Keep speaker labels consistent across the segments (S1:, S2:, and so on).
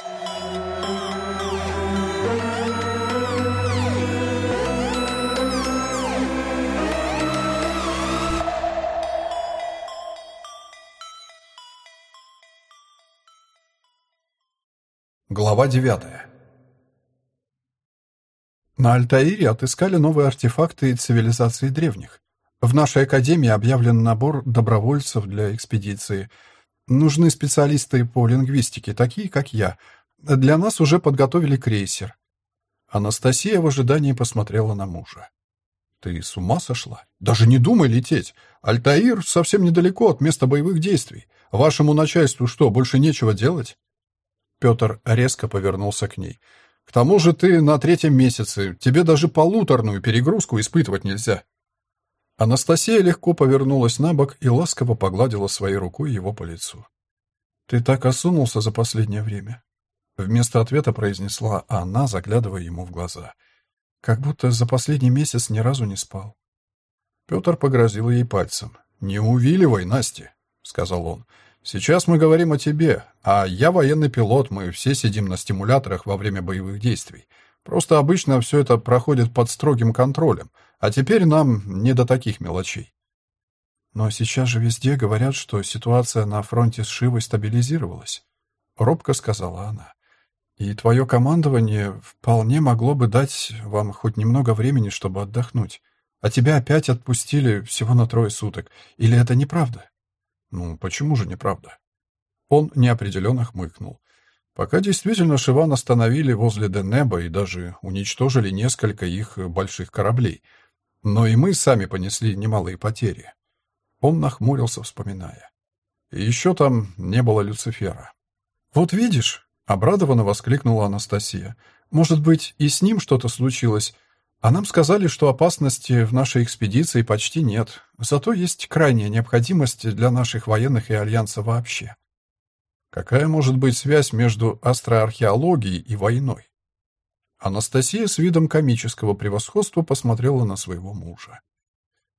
S1: Глава девятая. На Альтаире отыскали новые артефакты цивилизации древних. В нашей академии объявлен набор добровольцев для экспедиции. Нужны специалисты по лингвистике, такие как я. Для нас уже подготовили крейсер. Анастасия в ожидании посмотрела на мужа. «Ты с ума сошла? Даже не думай лететь. Альтаир совсем недалеко от места боевых действий. Вашему начальству что, больше нечего делать?» Петр резко повернулся к ней. «К тому же ты на третьем месяце. Тебе даже полуторную перегрузку испытывать нельзя». Анастасия легко повернулась на бок и ласково погладила своей рукой его по лицу. «Ты так осунулся за последнее время», — вместо ответа произнесла она, заглядывая ему в глаза. «Как будто за последний месяц ни разу не спал». Петр погрозил ей пальцем. «Не увиливай, Настя», — сказал он. «Сейчас мы говорим о тебе, а я военный пилот, мы все сидим на стимуляторах во время боевых действий. Просто обычно все это проходит под строгим контролем, а теперь нам не до таких мелочей. Но сейчас же везде говорят, что ситуация на фронте с Шивой стабилизировалась. Робко сказала она. И твое командование вполне могло бы дать вам хоть немного времени, чтобы отдохнуть. А тебя опять отпустили всего на трое суток. Или это неправда? Ну, почему же неправда? Он неопределенно хмыкнул. Пока действительно Шиван остановили возле Денеба и даже уничтожили несколько их больших кораблей. Но и мы сами понесли немалые потери. Он нахмурился, вспоминая. И еще там не было Люцифера. «Вот видишь», — обрадованно воскликнула Анастасия, «может быть, и с ним что-то случилось, а нам сказали, что опасности в нашей экспедиции почти нет, зато есть крайняя необходимость для наших военных и Альянса вообще». Какая может быть связь между астроархеологией и войной? Анастасия с видом комического превосходства посмотрела на своего мужа.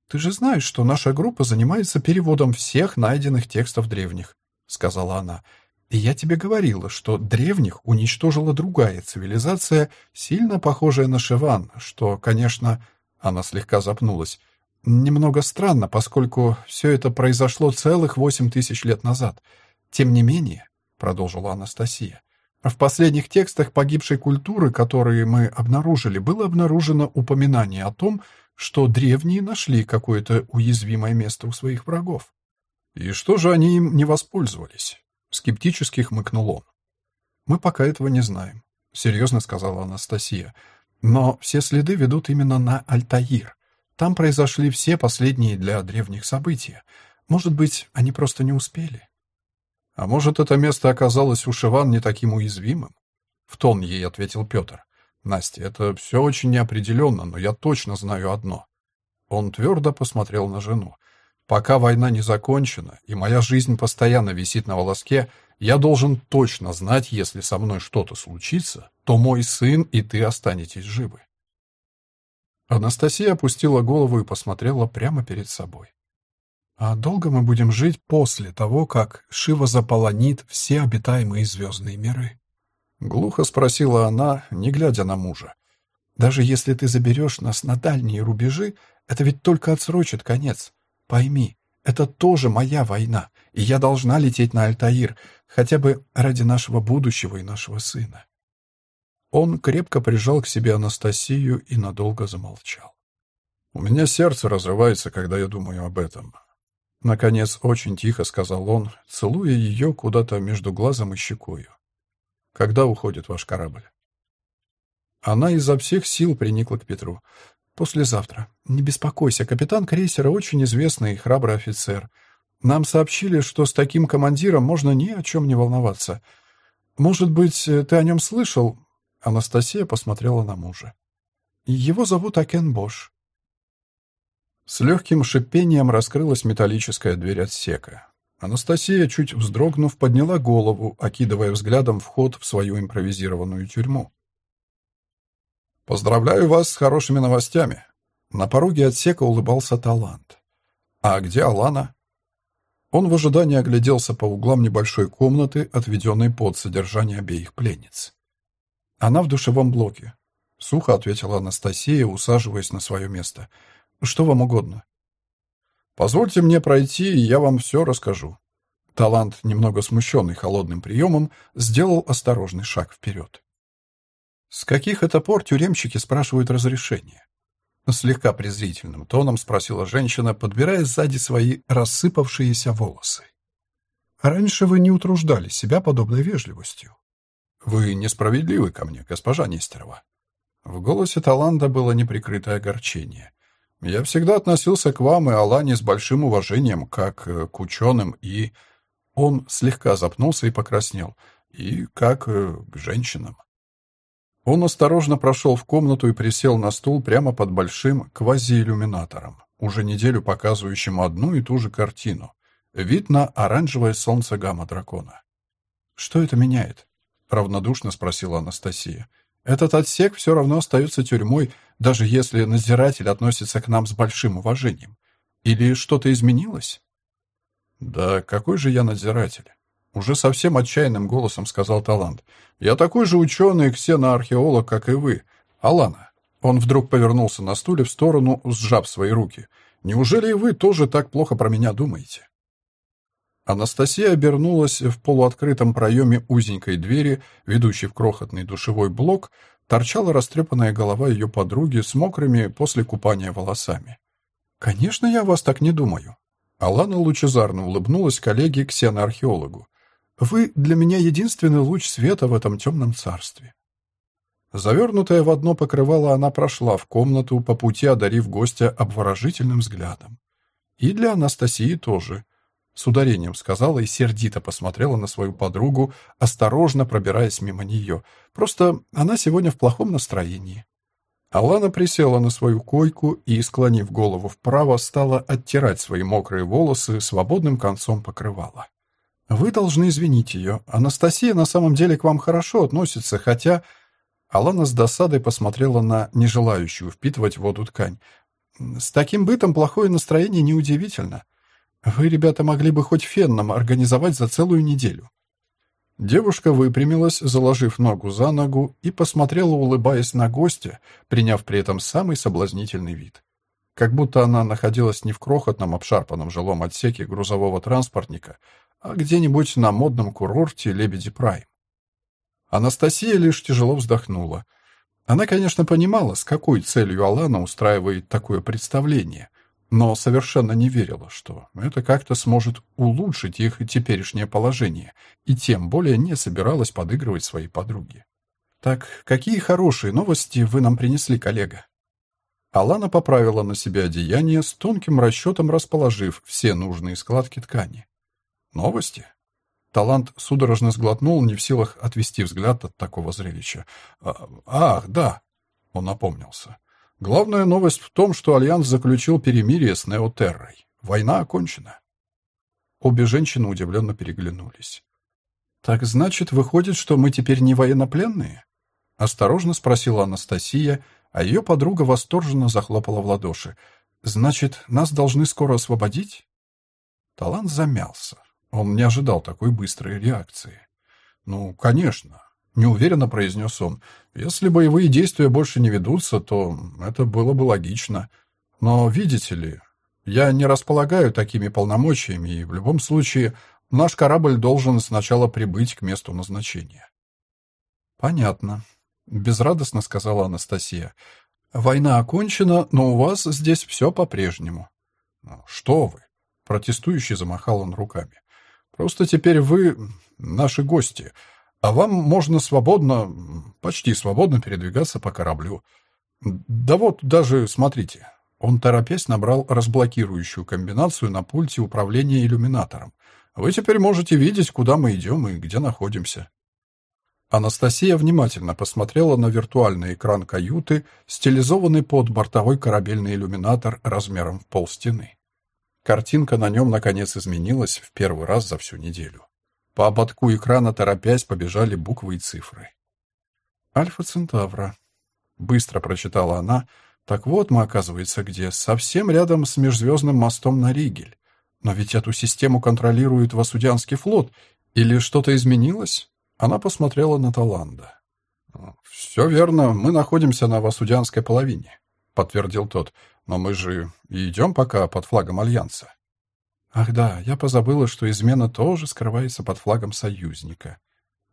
S1: «Ты же знаешь, что наша группа занимается переводом всех найденных текстов древних», — сказала она. «И я тебе говорила, что древних уничтожила другая цивилизация, сильно похожая на Шиван, что, конечно...» Она слегка запнулась. «Немного странно, поскольку все это произошло целых восемь тысяч лет назад». Тем не менее, продолжила Анастасия, в последних текстах погибшей культуры, которые мы обнаружили, было обнаружено упоминание о том, что древние нашли какое-то уязвимое место у своих врагов. И что же они им не воспользовались? Скептически хмыкнул он. Мы пока этого не знаем, серьезно сказала Анастасия. Но все следы ведут именно на Альтаир. Там произошли все последние для древних события. Может быть, они просто не успели. А может, это место оказалось у Шиван не таким уязвимым? В тон ей ответил Петр. Настя, это все очень неопределенно, но я точно знаю одно. Он твердо посмотрел на жену. Пока война не закончена, и моя жизнь постоянно висит на волоске, я должен точно знать, если со мной что-то случится, то мой сын и ты останетесь живы. Анастасия опустила голову и посмотрела прямо перед собой. А долго мы будем жить после того, как Шива заполонит все обитаемые звездные миры? Глухо спросила она, не глядя на мужа. Даже если ты заберешь нас на дальние рубежи, это ведь только отсрочит конец. Пойми, это тоже моя война, и я должна лететь на Альтаир, хотя бы ради нашего будущего и нашего сына. Он крепко прижал к себе Анастасию и надолго замолчал. «У меня сердце разрывается, когда я думаю об этом. Наконец, очень тихо сказал он, целуя ее куда-то между глазом и щекою. «Когда уходит ваш корабль?» Она изо всех сил приникла к Петру. «Послезавтра. Не беспокойся, капитан крейсера очень известный и храбрый офицер. Нам сообщили, что с таким командиром можно ни о чем не волноваться. Может быть, ты о нем слышал?» Анастасия посмотрела на мужа. «Его зовут Акен Бош. С легким шипением раскрылась металлическая дверь отсека. Анастасия, чуть вздрогнув, подняла голову, окидывая взглядом вход в свою импровизированную тюрьму. «Поздравляю вас с хорошими новостями!» На пороге отсека улыбался талант. «А где Алана?» Он в ожидании огляделся по углам небольшой комнаты, отведенной под содержание обеих пленниц. «Она в душевом блоке», — сухо ответила Анастасия, усаживаясь на свое место. «Что вам угодно?» «Позвольте мне пройти, и я вам все расскажу». Талант, немного смущенный холодным приемом, сделал осторожный шаг вперед. «С каких это пор тюремщики спрашивают разрешение?» Слегка презрительным тоном спросила женщина, подбирая сзади свои рассыпавшиеся волосы. «Раньше вы не утруждали себя подобной вежливостью». «Вы несправедливы ко мне, госпожа Нестерова». В голосе Таланда было неприкрытое огорчение. «Я всегда относился к вам и Алане с большим уважением, как э, к ученым, и...» Он слегка запнулся и покраснел. «И как э, к женщинам». Он осторожно прошел в комнату и присел на стул прямо под большим квазииллюминатором, уже неделю показывающим одну и ту же картину. Вид на оранжевое солнце гамма-дракона. «Что это меняет?» — равнодушно спросила Анастасия. «Этот отсек все равно остается тюрьмой, даже если надзиратель относится к нам с большим уважением. Или что-то изменилось?» «Да какой же я надзиратель? Уже совсем отчаянным голосом сказал Талант. «Я такой же ученый ксеноархеолог, как и вы. Алана». Он вдруг повернулся на стуле в сторону, сжав свои руки. «Неужели и вы тоже так плохо про меня думаете?» Анастасия обернулась в полуоткрытом проеме узенькой двери, ведущей в крохотный душевой блок, торчала растрепанная голова ее подруги с мокрыми после купания волосами. «Конечно, я о вас так не думаю». Алана лучезарно улыбнулась коллеге-ксеноархеологу. Вы для меня единственный луч света в этом темном царстве. Завернутая в одно покрывало, она прошла в комнату, по пути одарив гостя обворожительным взглядом. И для Анастасии тоже. С ударением сказала и сердито посмотрела на свою подругу, осторожно пробираясь мимо нее. Просто она сегодня в плохом настроении. Алана присела на свою койку и, склонив голову вправо, стала оттирать свои мокрые волосы свободным концом покрывала. «Вы должны извинить ее. Анастасия на самом деле к вам хорошо относится, хотя...» Алана с досадой посмотрела на нежелающую впитывать воду ткань. «С таким бытом плохое настроение неудивительно. Вы, ребята, могли бы хоть фен нам организовать за целую неделю». Девушка выпрямилась, заложив ногу за ногу, и посмотрела, улыбаясь на гостя, приняв при этом самый соблазнительный вид. Как будто она находилась не в крохотном обшарпанном жилом отсеке грузового транспортника, а где-нибудь на модном курорте Лебеди Прайм. Анастасия лишь тяжело вздохнула. Она, конечно, понимала, с какой целью Алана устраивает такое представление, но совершенно не верила, что это как-то сможет улучшить их теперешнее положение, и тем более не собиралась подыгрывать своей подруге. «Так, какие хорошие новости вы нам принесли, коллега?» Алана поправила на себе одеяние с тонким расчетом, расположив все нужные складки ткани. Новости? Талант судорожно сглотнул, не в силах отвести взгляд от такого зрелища. А, «Ах, да!» — он напомнился. «Главная новость в том, что Альянс заключил перемирие с Неотеррой. Война окончена». Обе женщины удивленно переглянулись. «Так значит, выходит, что мы теперь не военнопленные?» — осторожно спросила Анастасия, а ее подруга восторженно захлопала в ладоши. «Значит, нас должны скоро освободить?» Талант замялся. Он не ожидал такой быстрой реакции. «Ну, конечно», — неуверенно произнес он. «Если боевые действия больше не ведутся, то это было бы логично. Но, видите ли, я не располагаю такими полномочиями, и в любом случае наш корабль должен сначала прибыть к месту назначения». «Понятно», — безрадостно сказала Анастасия. «Война окончена, но у вас здесь все по-прежнему». «Что вы?» — протестующий замахал он руками. Просто теперь вы наши гости, а вам можно свободно, почти свободно передвигаться по кораблю. Да вот даже, смотрите, он торопясь набрал разблокирующую комбинацию на пульте управления иллюминатором. Вы теперь можете видеть, куда мы идем и где находимся. Анастасия внимательно посмотрела на виртуальный экран каюты, стилизованный под бортовой корабельный иллюминатор размером в полстены. Картинка на нем, наконец, изменилась в первый раз за всю неделю. По ободку экрана, торопясь, побежали буквы и цифры. «Альфа Центавра», — быстро прочитала она. «Так вот мы, оказывается, где? Совсем рядом с межзвездным мостом на Ригель. Но ведь эту систему контролирует Васудянский флот. Или что-то изменилось? Она посмотрела на Таланда. «Все верно, мы находимся на Васудянской половине», — подтвердил тот. «Но мы же идем пока под флагом Альянса». «Ах да, я позабыла, что измена тоже скрывается под флагом союзника».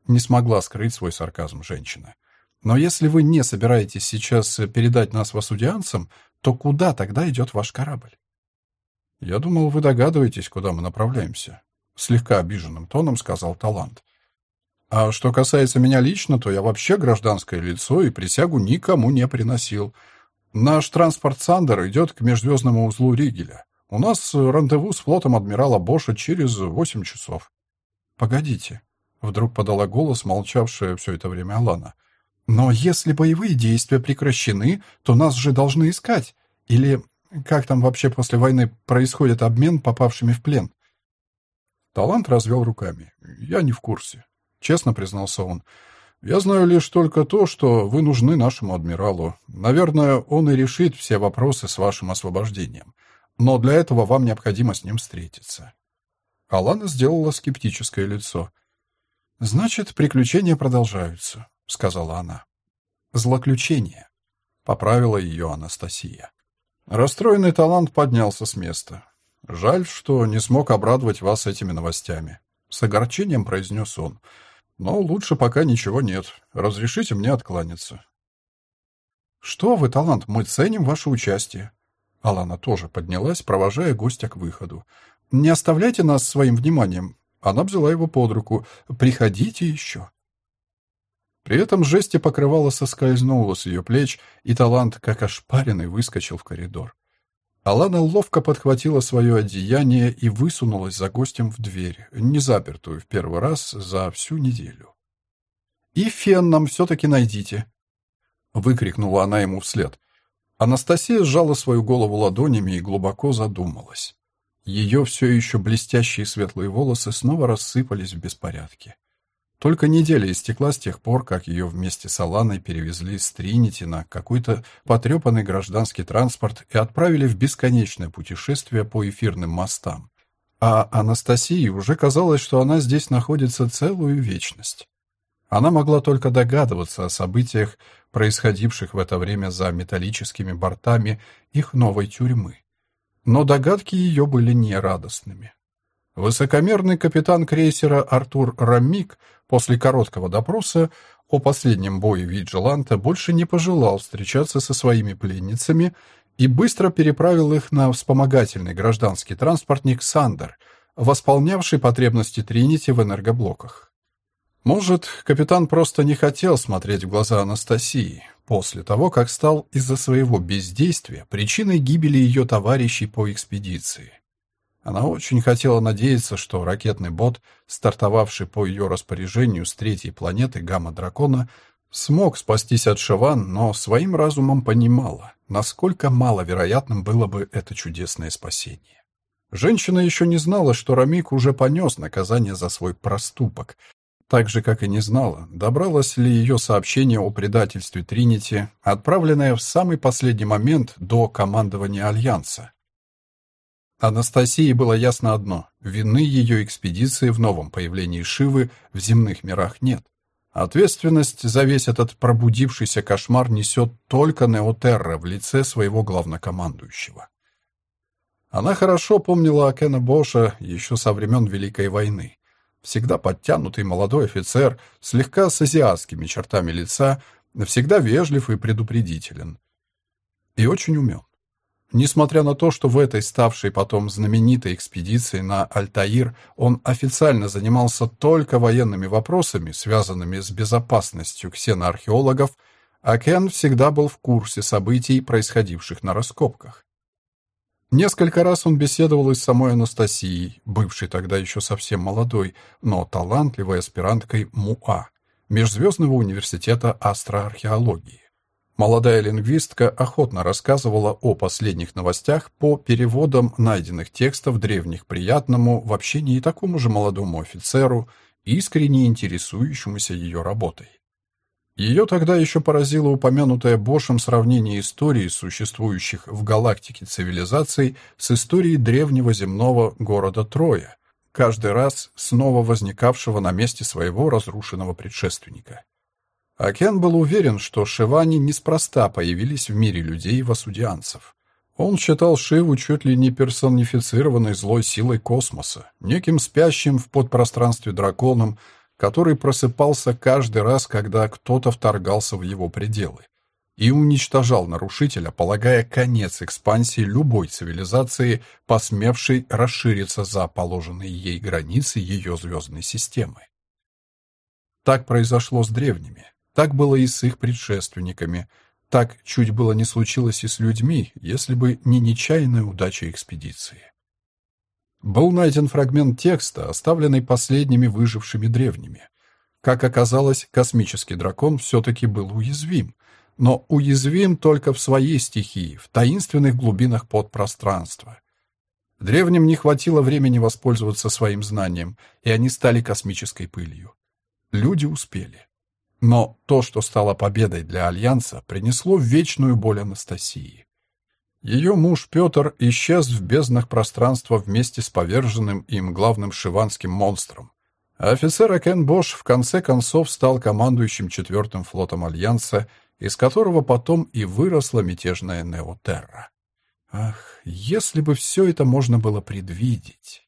S1: Не смогла скрыть свой сарказм женщина. «Но если вы не собираетесь сейчас передать нас васудианцам, то куда тогда идет ваш корабль?» «Я думал, вы догадываетесь, куда мы направляемся», — слегка обиженным тоном сказал Талант. «А что касается меня лично, то я вообще гражданское лицо и присягу никому не приносил. Наш транспорт «Сандер» идет к межзвездному узлу Ригеля. У нас рандеву с флотом адмирала Боша через восемь часов». «Погодите», — вдруг подала голос, молчавшая все это время Алана. «Но если боевые действия прекращены, то нас же должны искать. Или как там вообще после войны происходит обмен попавшими в плен? Талант развел руками. Я не в курсе. Честно признался он. Я знаю лишь только то, что вы нужны нашему адмиралу. Наверное, он и решит все вопросы с вашим освобождением. Но для этого вам необходимо с ним встретиться. Алана сделала скептическое лицо. «Значит, приключения продолжаются», — сказала она. «Злоключения», — поправила ее Анастасия. Расстроенный талант поднялся с места. «Жаль, что не смог обрадовать вас этими новостями», — с огорчением произнес он. «Но лучше пока ничего нет. Разрешите мне откланяться». «Что вы, талант, мы ценим ваше участие». Алана тоже поднялась, провожая гостя к выходу. «Не оставляйте нас своим вниманием». Она взяла его под руку. «Приходите еще». При этом жесте покрывало соскользнуло с ее плеч, и талант, как ошпаренный, выскочил в коридор. Алана ловко подхватила свое одеяние и высунулась за гостем в дверь, не запертую в первый раз за всю неделю. «И фен нам все-таки найдите!» — выкрикнула она ему вслед. Анастасия сжала свою голову ладонями и глубоко задумалась. Ее все еще блестящие светлые волосы снова рассыпались в беспорядке. Только неделя истекла с тех пор, как ее вместе с Аланой перевезли с Тринити на какой-то потрепанный гражданский транспорт и отправили в бесконечное путешествие по эфирным мостам. А Анастасии уже казалось, что она здесь находится целую вечность. Она могла только догадываться о событиях, происходивших в это время за металлическими бортами их новой тюрьмы. Но догадки ее были нерадостными. Высокомерный капитан крейсера Артур Рамик после короткого допроса о последнем бое Виджеланта больше не пожелал встречаться со своими пленницами и быстро переправил их на вспомогательный гражданский транспортник «Сандер», восполнявший потребности Тринити в энергоблоках. Может, капитан просто не хотел смотреть в глаза Анастасии после того, как стал из-за своего бездействия причиной гибели ее товарищей по экспедиции. Она очень хотела надеяться, что ракетный бот, стартовавший по ее распоряжению с третьей планеты Гамма-Дракона, смог спастись от Шиван, но своим разумом понимала, насколько маловероятным было бы это чудесное спасение. Женщина еще не знала, что Рамик уже понес наказание за свой проступок, так же, как и не знала, добралось ли ее сообщение о предательстве Тринити, отправленное в самый последний момент до командования Альянса. Анастасии было ясно одно — вины ее экспедиции в новом появлении Шивы в земных мирах нет. Ответственность за весь этот пробудившийся кошмар несет только Неотерра в лице своего главнокомандующего. Она хорошо помнила Акена Боша еще со времен Великой войны. Всегда подтянутый молодой офицер, слегка с азиатскими чертами лица, всегда вежлив и предупредителен. И очень умен. Несмотря на то, что в этой ставшей потом знаменитой экспедиции на Альтаир он официально занимался только военными вопросами, связанными с безопасностью ксеноархеологов, Акен всегда был в курсе событий, происходивших на раскопках. Несколько раз он беседовал и с самой Анастасией, бывшей тогда еще совсем молодой, но талантливой аспиранткой МУА, Межзвездного университета астроархеологии. Молодая лингвистка охотно рассказывала о последних новостях по переводам найденных текстов древних приятному в общении такому же молодому офицеру, искренне интересующемуся ее работой. Ее тогда еще поразило упомянутое Бошем сравнение истории существующих в галактике цивилизаций с историей древнего земного города Троя, каждый раз снова возникавшего на месте своего разрушенного предшественника. А Кен был уверен, что Шивани неспроста появились в мире людей васудианцев. Он считал Шиву чуть ли не персонифицированной злой силой космоса, неким спящим в подпространстве драконом, который просыпался каждый раз, когда кто-то вторгался в его пределы, и уничтожал нарушителя, полагая конец экспансии любой цивилизации, посмевшей расшириться за положенные ей границы ее звездной системы. Так произошло с древними, так было и с их предшественниками, так чуть было не случилось и с людьми, если бы не нечаянная удача экспедиции. Был найден фрагмент текста, оставленный последними выжившими древними. Как оказалось, космический дракон все-таки был уязвим, но уязвим только в своей стихии, в таинственных глубинах подпространства. Древним не хватило времени воспользоваться своим знанием, и они стали космической пылью. Люди успели. Но то, что стало победой для Альянса, принесло вечную боль Анастасии. Ее муж Петр исчез в безднах пространства вместе с поверженным им главным шиванским монстром. А офицер Акен Бош в конце концов стал командующим четвертым флотом Альянса, из которого потом и выросла мятежная Неотерра. Ах, если бы все это можно было предвидеть!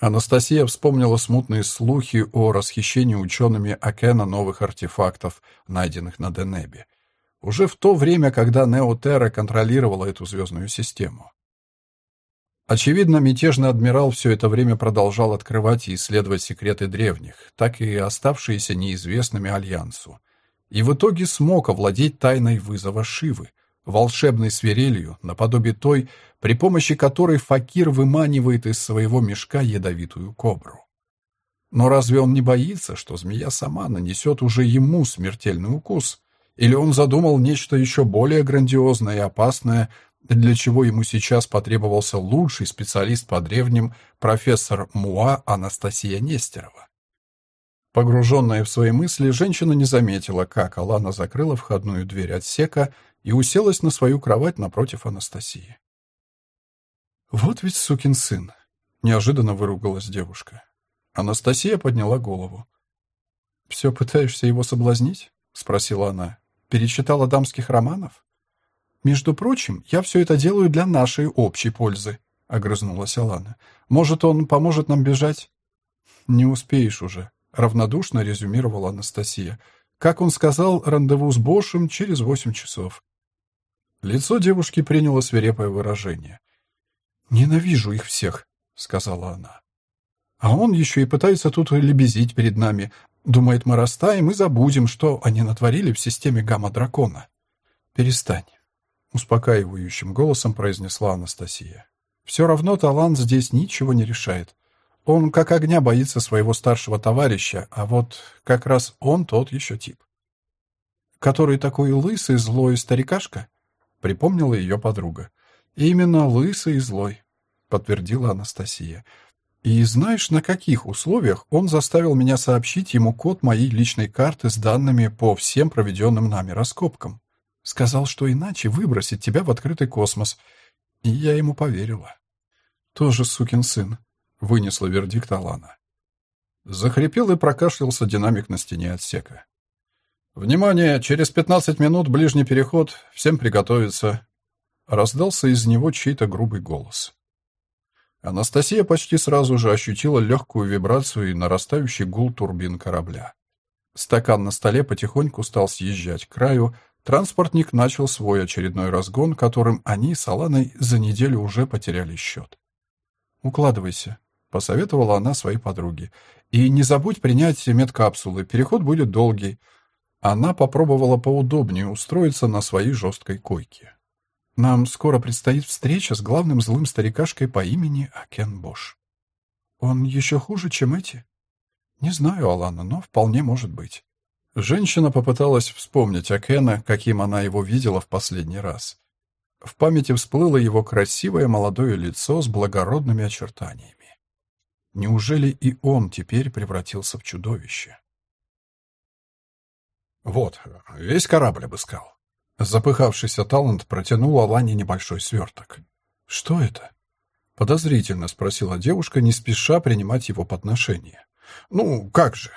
S1: Анастасия вспомнила смутные слухи о расхищении учеными Акена новых артефактов, найденных на Денебе уже в то время, когда Неотерра контролировала эту звездную систему. Очевидно, мятежный адмирал все это время продолжал открывать и исследовать секреты древних, так и оставшиеся неизвестными Альянсу, и в итоге смог овладеть тайной вызова Шивы, волшебной свирелью, наподобие той, при помощи которой факир выманивает из своего мешка ядовитую кобру. Но разве он не боится, что змея сама нанесет уже ему смертельный укус, или он задумал нечто еще более грандиозное и опасное, для чего ему сейчас потребовался лучший специалист по древним профессор МУА Анастасия Нестерова. Погруженная в свои мысли, женщина не заметила, как Алана закрыла входную дверь отсека и уселась на свою кровать напротив Анастасии. «Вот ведь сукин сын!» — неожиданно выругалась девушка. Анастасия подняла голову. «Все пытаешься его соблазнить?» — спросила она. Перечитала дамских романов? Между прочим, я все это делаю для нашей общей пользы, огрызнулась Алана. Может, он поможет нам бежать? Не успеешь уже, равнодушно резюмировала Анастасия. Как он сказал, рандеву с Бошем через восемь часов. Лицо девушки приняло свирепое выражение. «Ненавижу их всех», — сказала она. «А он еще и пытается тут лебезить перед нами, Думает, мы растаем и забудем, что они натворили в системе гамма-дракона. Перестань. Успокаивающим голосом произнесла Анастасия. Все равно талант здесь ничего не решает. Он как огня боится своего старшего товарища, а вот как раз он тот еще тип. Который такой лысый, злой старикашка? Припомнила ее подруга. Именно лысый и злой, подтвердила Анастасия. И знаешь, на каких условиях он заставил меня сообщить ему код моей личной карты с данными по всем проведенным нами раскопкам? Сказал, что иначе выбросит тебя в открытый космос. И я ему поверила. Тоже сукин сын, вынесла вердикт Алана. Захрипел и прокашлялся динамик на стене отсека. «Внимание! Через пятнадцать минут ближний переход. Всем приготовиться!» Раздался из него чей-то грубый голос. Анастасия почти сразу же ощутила легкую вибрацию и нарастающий гул турбин корабля. Стакан на столе потихоньку стал съезжать к краю, транспортник начал свой очередной разгон, которым они с Аланой за неделю уже потеряли счет. «Укладывайся», — посоветовала она своей подруге. «И не забудь принять медкапсулы, переход будет долгий». Она попробовала поудобнее устроиться на своей жесткой койке. Нам скоро предстоит встреча с главным злым старикашкой по имени Акен Бош. Он еще хуже, чем эти? Не знаю, Алана, но вполне может быть. Женщина попыталась вспомнить Акена, каким она его видела в последний раз. В памяти всплыло его красивое молодое лицо с благородными очертаниями. Неужели и он теперь превратился в чудовище? Вот, весь корабль обыскал. Запыхавшийся Талант протянул Алане небольшой сверток. «Что это?» Подозрительно спросила девушка, не спеша принимать его подношение. «Ну, как же?»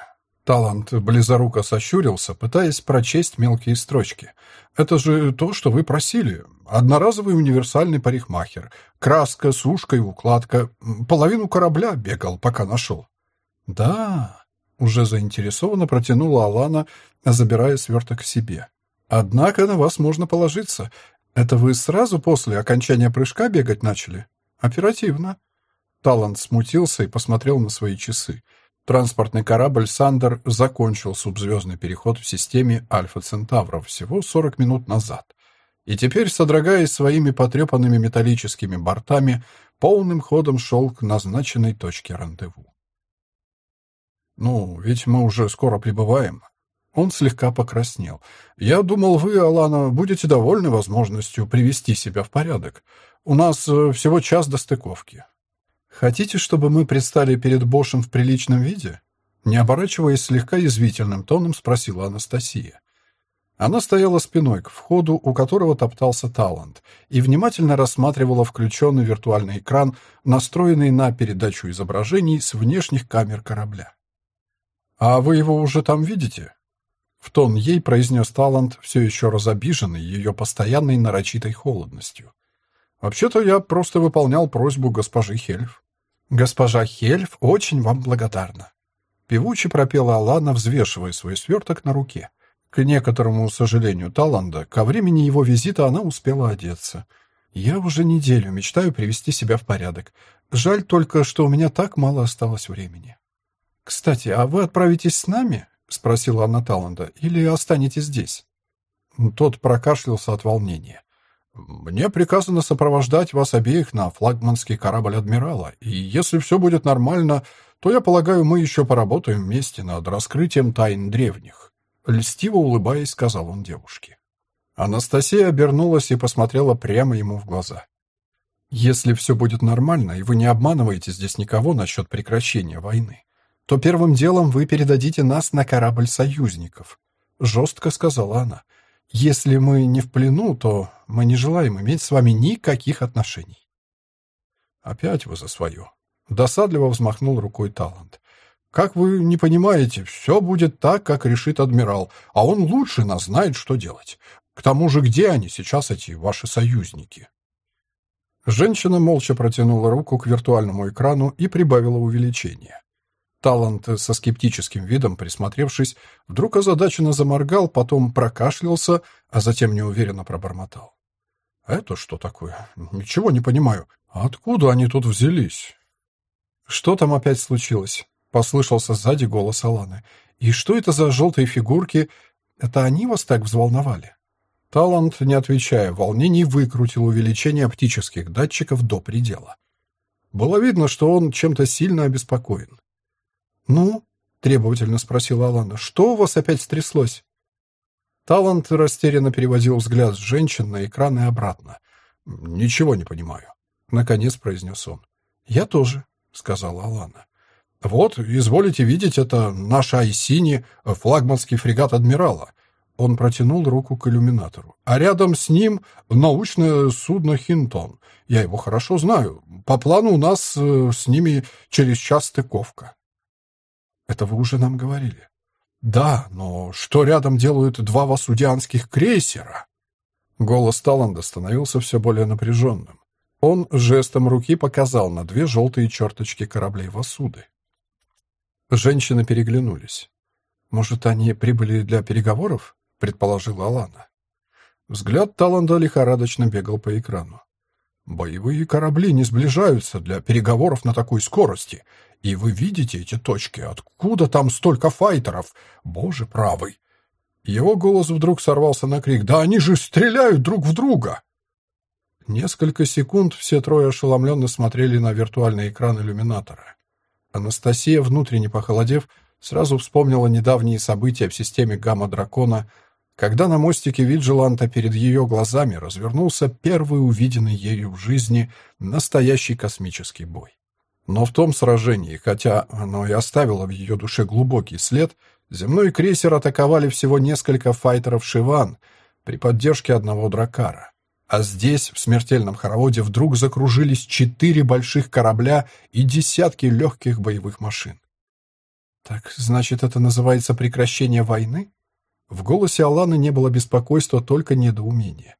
S1: Талант близоруко сощурился, пытаясь прочесть мелкие строчки. «Это же то, что вы просили. Одноразовый универсальный парикмахер. Краска, сушка и укладка. Половину корабля бегал, пока нашел». «Да...» — уже заинтересованно протянула Алана, забирая сверток себе. «Однако на вас можно положиться. Это вы сразу после окончания прыжка бегать начали?» «Оперативно». Талант смутился и посмотрел на свои часы. Транспортный корабль «Сандер» закончил субзвездный переход в системе Альфа Центавров всего 40 минут назад. И теперь, содрогаясь своими потрепанными металлическими бортами, полным ходом шел к назначенной точке рандеву. «Ну, ведь мы уже скоро прибываем». Он слегка покраснел. «Я думал, вы, Алана, будете довольны возможностью привести себя в порядок. У нас э, всего час до стыковки. Хотите, чтобы мы предстали перед Бошем в приличном виде? Не оборачиваясь слегка язвительным тоном, спросила Анастасия. Она стояла спиной к входу, у которого топтался Талант, и внимательно рассматривала включенный виртуальный экран, настроенный на передачу изображений с внешних камер корабля. «А вы его уже там видите?» В тон ей произнес Талант, все еще разобиженный ее постоянной нарочитой холодностью. Вообще-то я просто выполнял просьбу госпожи Хельф. Госпожа Хельф очень вам благодарна. Певуче пропела Алана, взвешивая свой сверток на руке. К некоторому сожалению Таланда, ко времени его визита она успела одеться. Я уже неделю мечтаю привести себя в порядок. Жаль только, что у меня так мало осталось времени. Кстати, а вы отправитесь с нами? Спросила она Таланда. Или останетесь здесь? Тот прокашлялся от волнения. Мне приказано сопровождать вас обеих на флагманский корабль адмирала, и если все будет нормально, то, я полагаю, мы еще поработаем вместе над раскрытием тайн древних. Льстиво улыбаясь, сказал он девушке. Анастасия обернулась и посмотрела прямо ему в глаза. «Если все будет нормально, и вы не обманываете здесь никого насчет прекращения войны, то первым делом вы передадите нас на корабль союзников», — жестко сказала она. Если мы не в плену, то мы не желаем иметь с вами никаких отношений. Опять вы за свое. Досадливо взмахнул рукой Талант. Как вы не понимаете, все будет так, как решит адмирал, а он лучше нас знает, что делать. К тому же, где они сейчас, эти ваши союзники? Женщина молча протянула руку к виртуальному экрану и прибавила увеличение. Талант со скептическим видом, присмотревшись, вдруг озадаченно заморгал, потом прокашлялся, а затем неуверенно пробормотал. «Это что такое? Ничего не понимаю. Откуда они тут взялись?» «Что там опять случилось?» — послышался сзади голос Аланы. «И что это за желтые фигурки? Это они вас так взволновали?» Талант, не отвечая, в выкрутил увеличение оптических датчиков до предела. Было видно, что он чем-то сильно обеспокоен. «Ну?» — требовательно спросила Алана. «Что у вас опять стряслось?» Талант растерянно переводил взгляд с женщин на экран и обратно. «Ничего не понимаю», — наконец произнес он. «Я тоже», — сказала Алана. «Вот, изволите видеть, это наша Айсини, флагманский фрегат адмирала». Он протянул руку к иллюминатору. «А рядом с ним научное судно «Хинтон». Я его хорошо знаю. По плану у нас э, с ними через час стыковка». Это вы уже нам говорили. Да, но что рядом делают два васудианских крейсера? Голос Таланда становился все более напряженным. Он жестом руки показал на две желтые черточки кораблей Васуды. Женщины переглянулись. «Может, они прибыли для переговоров?» — предположила Алана. Взгляд Таланда лихорадочно бегал по экрану. «Боевые корабли не сближаются для переговоров на такой скорости. И вы видите эти точки? Откуда там столько файтеров? Боже правый!» Его голос вдруг сорвался на крик. «Да они же стреляют друг в друга!» Несколько секунд все трое ошеломленно смотрели на виртуальный экран иллюминатора. Анастасия, внутренне похолодев, сразу вспомнила недавние события в системе Гамма-Дракона, когда на мостике Виджиланта перед ее глазами развернулся первый увиденный ею в жизни настоящий космический бой. Но в том сражении, хотя оно и оставило в ее душе глубокий след, Земной крейсер атаковали всего несколько файтеров «Шиван» при поддержке одного дракара. А здесь, в смертельном хороводе, вдруг закружились четыре больших корабля и десятки легких боевых машин. «Так, значит, это называется прекращение войны?» В голосе Аланы не было беспокойства, только недоумение.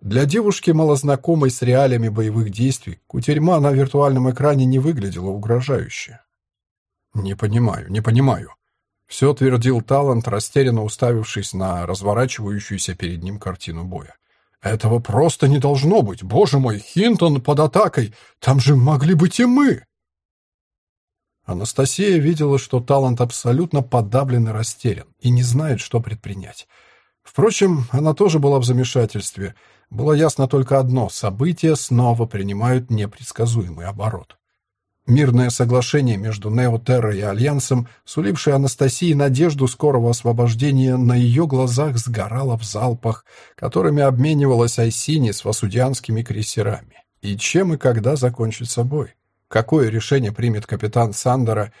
S1: Для девушки, малознакомой с реалиями боевых действий, кутерьма на виртуальном экране не выглядела угрожающе. «Не понимаю, не понимаю», — все твердил Талант, растерянно уставившись на разворачивающуюся перед ним картину боя. Этого просто не должно быть. Боже мой, Хинтон под атакой. Там же могли быть и мы. Анастасия видела, что Талант абсолютно подавлен и растерян, и не знает, что предпринять. Впрочем, она тоже была в замешательстве. Было ясно только одно — события снова принимают непредсказуемый оборот. Мирное соглашение между Неотеррой и Альянсом, сулившее Анастасии надежду скорого освобождения, на ее глазах сгорало в залпах, которыми обменивалась Айсини с васудианскими крейсерами. И чем и когда закончится бой? Какое решение примет капитан Сандера,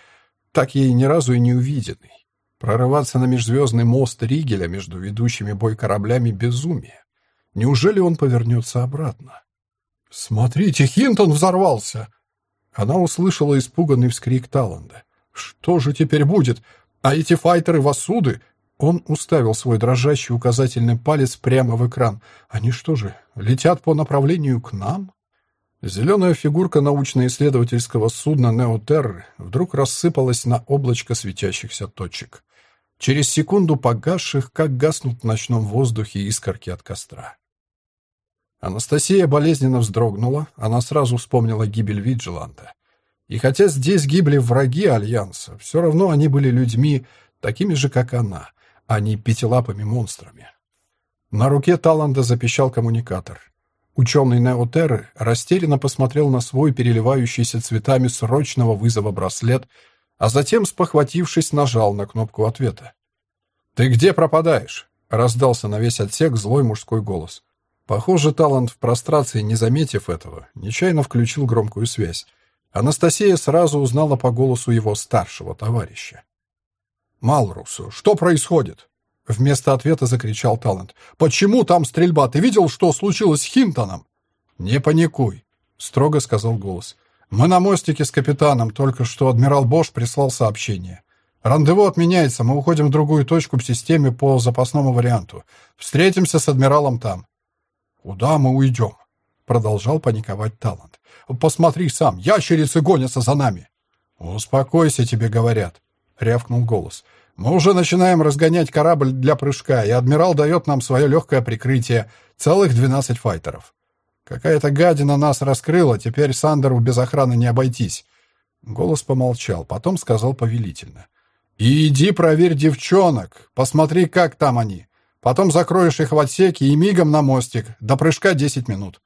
S1: так ей ни разу и не увиденный? Прорываться на межзвездный мост Ригеля между ведущими бой кораблями — безумие. Неужели он повернется обратно? «Смотрите, Хинтон взорвался!» Она услышала испуганный вскрик Таланда. «Что же теперь будет? А эти файтеры Васуды?» Он уставил свой дрожащий указательный палец прямо в экран. «Они что же, летят по направлению к нам?» Зеленая фигурка научно-исследовательского судна «Неотерры» вдруг рассыпалась на облачко светящихся точек. Через секунду погасших, как гаснут в ночном воздухе искорки от костра. Анастасия болезненно вздрогнула, она сразу вспомнила гибель Виджиланта. И хотя здесь гибли враги Альянса, все равно они были людьми, такими же, как она, а не пятилапыми монстрами. На руке Таланда запищал коммуникатор. Ученый Неотерры растерянно посмотрел на свой переливающийся цветами срочного вызова браслет, а затем, спохватившись, нажал на кнопку ответа. «Ты где пропадаешь?» — раздался на весь отсек злой мужской голос. Похоже, талант в прострации, не заметив этого, нечаянно включил громкую связь. Анастасия сразу узнала по голосу его старшего товарища. «Малрусу, что происходит?» Вместо ответа закричал Талант. «Почему там стрельба? Ты видел, что случилось с Хинтоном?» «Не паникуй», — строго сказал голос. «Мы на мостике с капитаном, только что адмирал Бош прислал сообщение. Рандеву отменяется, мы уходим в другую точку в системе по запасному варианту. Встретимся с адмиралом там». «Куда мы уйдем?» — продолжал паниковать Талант. «Посмотри сам, ящерицы гонятся за нами!» «Успокойся, тебе говорят», — рявкнул голос. «Мы уже начинаем разгонять корабль для прыжка, и адмирал дает нам свое легкое прикрытие, целых двенадцать файтеров. Какая-то гадина нас раскрыла, теперь Сандеру без охраны не обойтись». Голос помолчал, потом сказал повелительно. «Иди проверь девчонок, посмотри, как там они. Потом закроешь их в отсеке и мигом на мостик. До прыжка десять минут.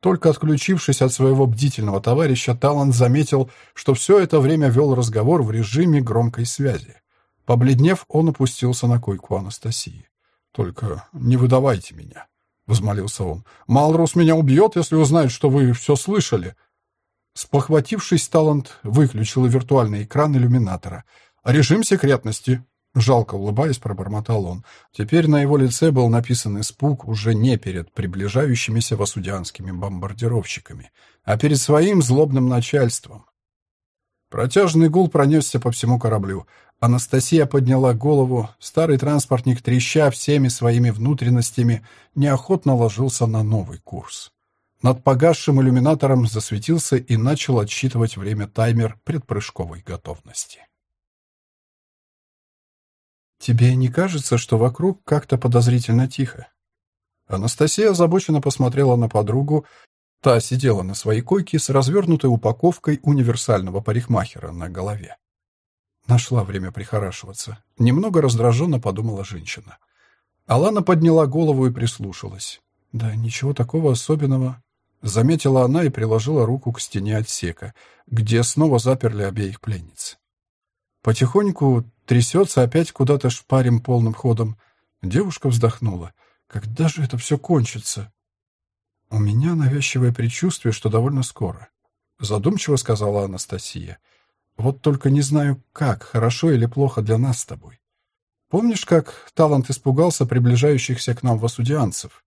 S1: Только отключившись от своего бдительного товарища, Талант заметил, что все это время вел разговор в режиме громкой связи. Побледнев, он опустился на койку Анастасии. «Только не выдавайте меня», — возмолился он. «Малрус меня убьет, если узнает, что вы все слышали». Спохватившись, Талант выключил виртуальный экран иллюминатора. «Режим секретности», Жалко улыбаясь, пробормотал он. Теперь на его лице был написан испуг уже не перед приближающимися васудианскими бомбардировщиками, а перед своим злобным начальством. Протяжный гул пронесся по всему кораблю. Анастасия подняла голову. Старый транспортник, треща всеми своими внутренностями, неохотно ложился на новый курс. Над погасшим иллюминатором засветился и начал отсчитывать время таймер предпрыжковой готовности. «Тебе не кажется, что вокруг как-то подозрительно тихо?» Анастасия озабоченно посмотрела на подругу. Та сидела на своей койке с развернутой упаковкой универсального парикмахера на голове. Нашла время прихорашиваться. Немного раздраженно подумала женщина. Алана подняла голову и прислушалась. «Да ничего такого особенного», — заметила она и приложила руку к стене отсека, где снова заперли обеих пленниц. Потихоньку трясется опять куда-то шпарим полным ходом. Девушка вздохнула. Когда же это все кончится? У меня навязчивое предчувствие, что довольно скоро. Задумчиво сказала Анастасия. Вот только не знаю, как, хорошо или плохо для нас с тобой. Помнишь, как Талант испугался приближающихся к нам васудианцев?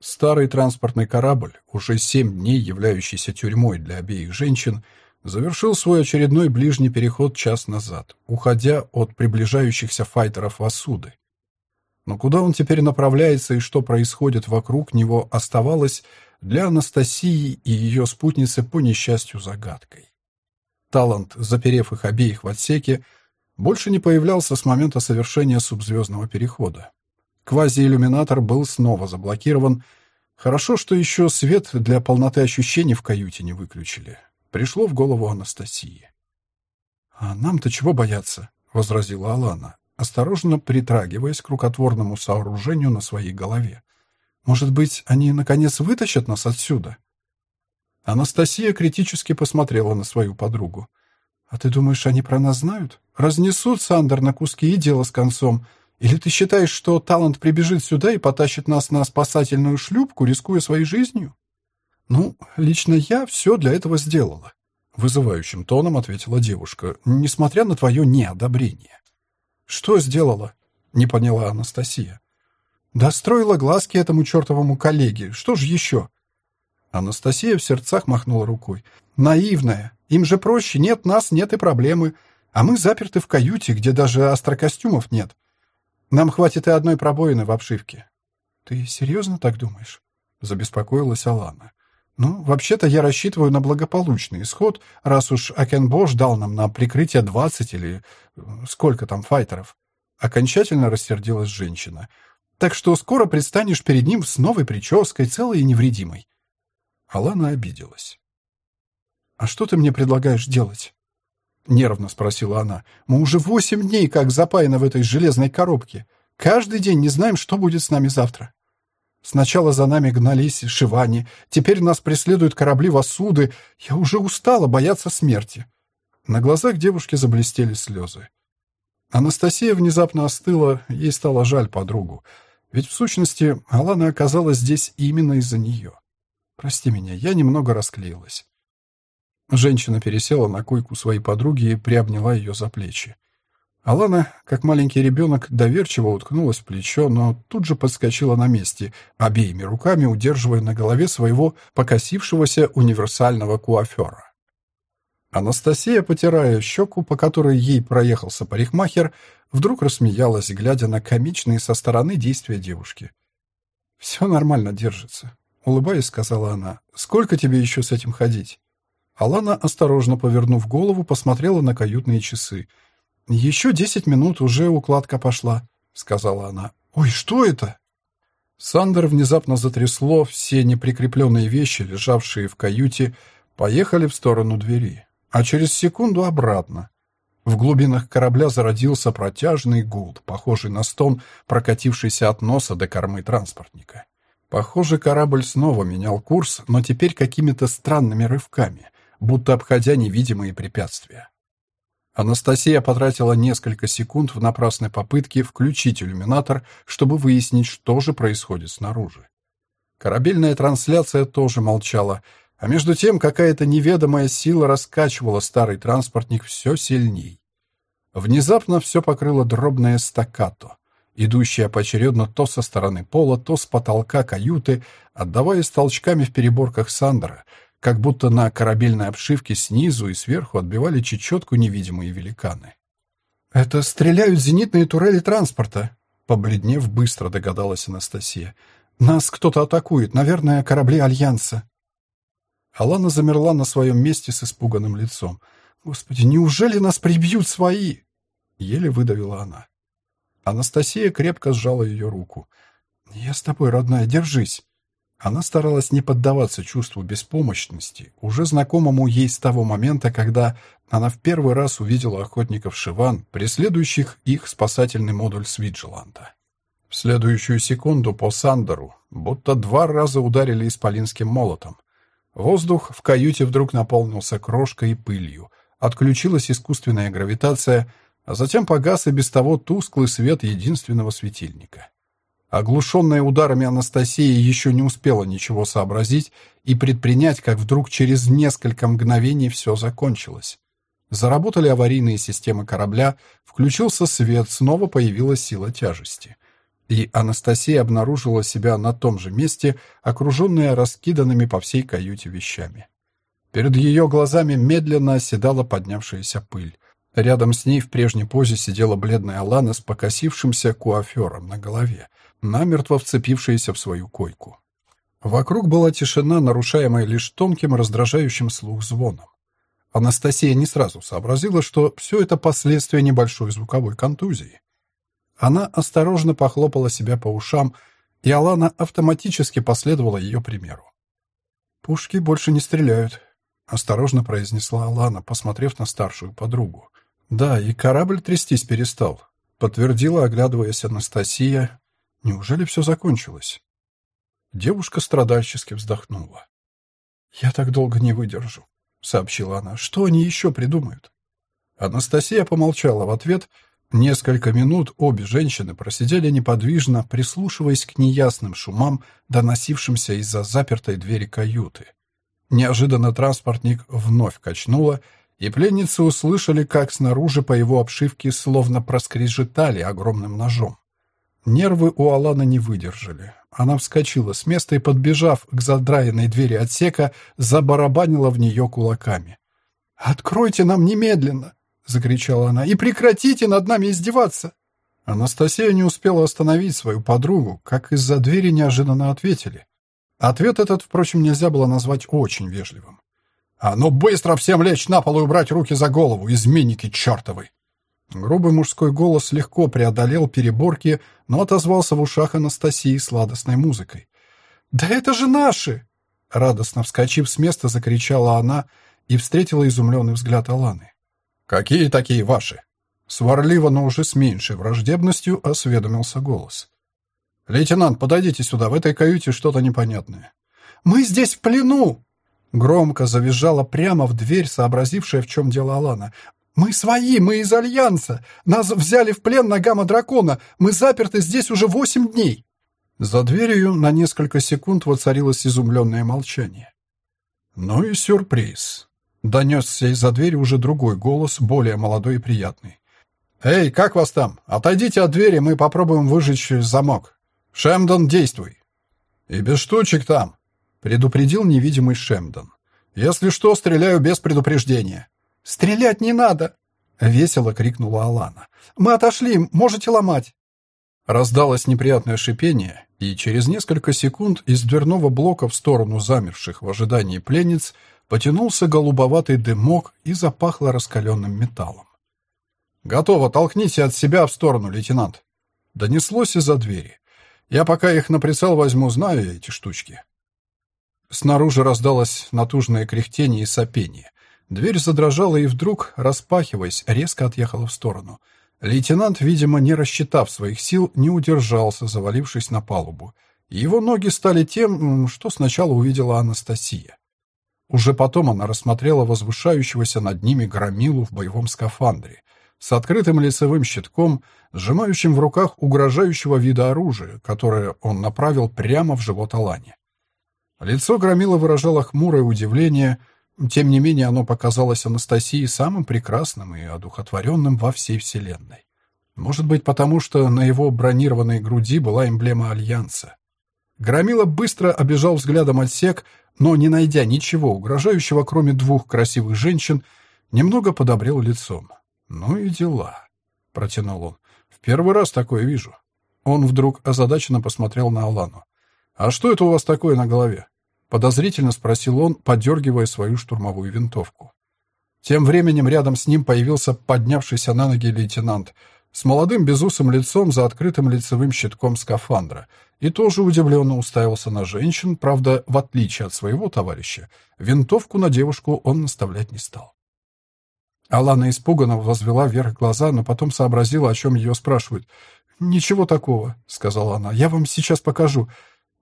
S1: Старый транспортный корабль, уже семь дней являющийся тюрьмой для обеих женщин, завершил свой очередной ближний переход час назад, уходя от приближающихся файтеров Васуды. Но куда он теперь направляется и что происходит вокруг него, оставалось для Анастасии и ее спутницы по несчастью загадкой. Талант, заперев их обеих в отсеке, больше не появлялся с момента совершения субзвездного перехода. Квазииллюминатор был снова заблокирован. Хорошо, что еще свет для полноты ощущений в каюте не выключили. Пришло в голову Анастасии. «А нам-то чего бояться?» — возразила Алана, осторожно притрагиваясь к рукотворному сооружению на своей голове. «Может быть, они, наконец, вытащат нас отсюда?» Анастасия критически посмотрела на свою подругу. «А ты думаешь, они про нас знают? Разнесут Сандер на куски и дело с концом. Или ты считаешь, что Талант прибежит сюда и потащит нас на спасательную шлюпку, рискуя своей жизнью? Ну, лично я все для этого сделала. Вызывающим тоном ответила девушка, несмотря на твое неодобрение. Что сделала? Не поняла Анастасия. Достроила глазки этому чертовому коллеге. Что же еще? Анастасия в сердцах махнула рукой. Наивная. Им же проще. Нет нас, нет и проблемы. А мы заперты в каюте, где даже астрокостюмов нет. Нам хватит и одной пробоины в обшивке. Ты серьезно так думаешь? Забеспокоилась Алана. Ну, вообще-то я рассчитываю на благополучный исход, раз уж Акенбош дал нам на прикрытие двадцать или э, сколько там файтеров. Окончательно рассердилась женщина. Так что скоро предстанешь перед ним с новой прической, целой и невредимой. Алана обиделась. «А что ты мне предлагаешь делать?» — нервно спросила она. «Мы уже восемь дней как запаяны в этой железной коробке. Каждый день не знаем, что будет с нами завтра. Сначала за нами гнались Шивани, теперь нас преследуют корабли Васуды. Я уже устала бояться смерти». На глазах девушки заблестели слезы. Анастасия внезапно остыла, ей стало жаль подругу. Ведь в сущности Алана оказалась здесь именно из-за нее. «Прости меня, я немного расклеилась». Женщина пересела на койку своей подруги и приобняла ее за плечи. Алана, как маленький ребенок, доверчиво уткнулась в плечо, но тут же подскочила на месте, обеими руками удерживая на голове своего покосившегося универсального куафера. Анастасия, потирая щеку, по которой ей проехался парикмахер, вдруг рассмеялась, глядя на комичные со стороны действия девушки. «Все нормально держится», — улыбаясь, сказала она. «Сколько тебе еще с этим ходить?» Алана, осторожно повернув голову, посмотрела на каютные часы. «Еще десять минут, уже укладка пошла», — сказала она. «Ой, что это?» Сандер внезапно затрясло, все неприкрепленные вещи, лежавшие в каюте, поехали в сторону двери, а через секунду обратно. В глубинах корабля зародился протяжный гул, похожий на стон, прокатившийся от носа до кормы транспортника. Похоже, корабль снова менял курс, но теперь какими-то странными рывками будто обходя невидимые препятствия. Анастасия потратила несколько секунд в напрасной попытке включить иллюминатор, чтобы выяснить, что же происходит снаружи. Корабельная трансляция тоже молчала, а между тем какая-то неведомая сила раскачивала старый транспортник все сильней. Внезапно все покрыло дробное стаккато, идущее поочередно то со стороны пола, то с потолка каюты, отдаваясь толчками в переборках Сандера, как будто на корабельной обшивке снизу и сверху отбивали чечетку невидимые великаны. «Это стреляют зенитные турели транспорта», — побледнев, быстро догадалась Анастасия. «Нас кто-то атакует, наверное, корабли Альянса». Алана замерла на своем месте с испуганным лицом. «Господи, неужели нас прибьют свои?» Еле выдавила она. Анастасия крепко сжала ее руку. «Я с тобой, родная, держись». Она старалась не поддаваться чувству беспомощности, уже знакомому ей с того момента, когда она в первый раз увидела охотников Шиван, преследующих их спасательный модуль Свиджеланда. В следующую секунду по Сандеру будто два раза ударили исполинским молотом. Воздух в каюте вдруг наполнился крошкой и пылью, отключилась искусственная гравитация, а затем погас и без того тусклый свет единственного светильника. Оглушенная ударами Анастасия еще не успела ничего сообразить и предпринять, как вдруг через несколько мгновений все закончилось. Заработали аварийные системы корабля, включился свет, снова появилась сила тяжести. И Анастасия обнаружила себя на том же месте, окруженная раскиданными по всей каюте вещами. Перед ее глазами медленно оседала поднявшаяся пыль. Рядом с ней в прежней позе сидела бледная Алана с покосившимся куафером на голове, намертво вцепившаяся в свою койку. Вокруг была тишина, нарушаемая лишь тонким раздражающим слух звоном. Анастасия не сразу сообразила, что все это последствия небольшой звуковой контузии. Она осторожно похлопала себя по ушам, и Алана автоматически последовала ее примеру. «Пушки больше не стреляют», — осторожно произнесла Алана, посмотрев на старшую подругу. «Да, и корабль трястись перестал», — подтвердила, оглядываясь Анастасия. «Неужели все закончилось?» Девушка страдальчески вздохнула. «Я так долго не выдержу сообщила она. Что они еще придумают? Анастасия помолчала в ответ. Несколько минут обе женщины просидели неподвижно, прислушиваясь к неясным шумам, доносившимся из-за запертой двери каюты. Неожиданно транспортник вновь качнуло, и пленницы услышали, как снаружи по его обшивке словно проскрежетали огромным ножом. Нервы у Алана не выдержали. Она вскочила с места и, подбежав к задраенной двери отсека, забарабанила в нее кулаками. «Откройте нам немедленно!» — закричала она. «И прекратите над нами издеваться!» Анастасия не успела остановить свою подругу, как из-за двери неожиданно ответили. Ответ этот, впрочем, нельзя было назвать очень вежливым. «А ну быстро всем лечь на пол и убрать руки за голову, изменники чертовы!» Грубый мужской голос легко преодолел переборки, но отозвался в ушах Анастасии сладостной музыкой. «Да это же наши!» Радостно вскочив с места, закричала она и встретила изумленный взгляд Аланы. «Какие такие ваши?» Сварливо, но уже с меньшей враждебностью осведомился голос. «Лейтенант, подойдите сюда, в этой каюте что-то непонятное». «Мы здесь в плену!» Громко завизжала прямо в дверь, сообразившая, в чем дело Алана. «Мы свои, мы из Альянса! Нас взяли в плен на гамма-дракона! Мы заперты здесь уже восемь дней!» За дверью на несколько секунд воцарилось изумленное молчание. «Ну и сюрприз!» — донесся из-за двери уже другой голос, более молодой и приятный. «Эй, как вас там? Отойдите от двери, мы попробуем выжечь замок. Шемдон, действуй!» «И без штучек там!» — предупредил невидимый Шемдон. «Если что, стреляю без предупреждения!» «Стрелять не надо!» — весело крикнула Алана. «Мы отошли, можете ломать!» Раздалось неприятное шипение, и через несколько секунд из дверного блока в сторону замерших в ожидании пленниц потянулся голубоватый дымок и запахло раскаленным металлом. «Готово, толкните от себя в сторону, лейтенант!» Донеслось из-за двери. «Я пока их на прицел возьму, знаю эти штучки». Снаружи раздалось натужное кряхтение и сопение. Дверь задрожала и вдруг, распахиваясь, резко отъехала в сторону. Лейтенант, видимо, не рассчитав своих сил, не удержался, завалившись на палубу. Его ноги стали тем, что сначала увидела Анастасия. Уже потом она рассмотрела возвышающегося над ними громилу в боевом скафандре, с открытым лицевым щитком, сжимающим в руках угрожающего вида оружия, которое он направил прямо в живот Алане. Лицо громила выражало хмурое удивление — тем не менее, оно показалось Анастасии самым прекрасным и одухотворенным во всей Вселенной. Может быть, потому что на его бронированной груди была эмблема Альянса. Громила быстро обежал взглядом отсек, но, не найдя ничего угрожающего, кроме двух красивых женщин, немного подобрел лицом. «Ну и дела», — протянул он. «В первый раз такое вижу». Он вдруг озадаченно посмотрел на Алану. «А что это у вас такое на голове?» Подозрительно спросил он, подергивая свою штурмовую винтовку. Тем временем рядом с ним появился поднявшийся на ноги лейтенант с молодым безусым лицом за открытым лицевым щитком скафандра и тоже удивленно уставился на женщин, правда, в отличие от своего товарища, винтовку на девушку он наставлять не стал. Алана испуганно возвела вверх глаза, но потом сообразила, о чем ее спрашивают. «Ничего такого», — сказала она, — «я вам сейчас покажу.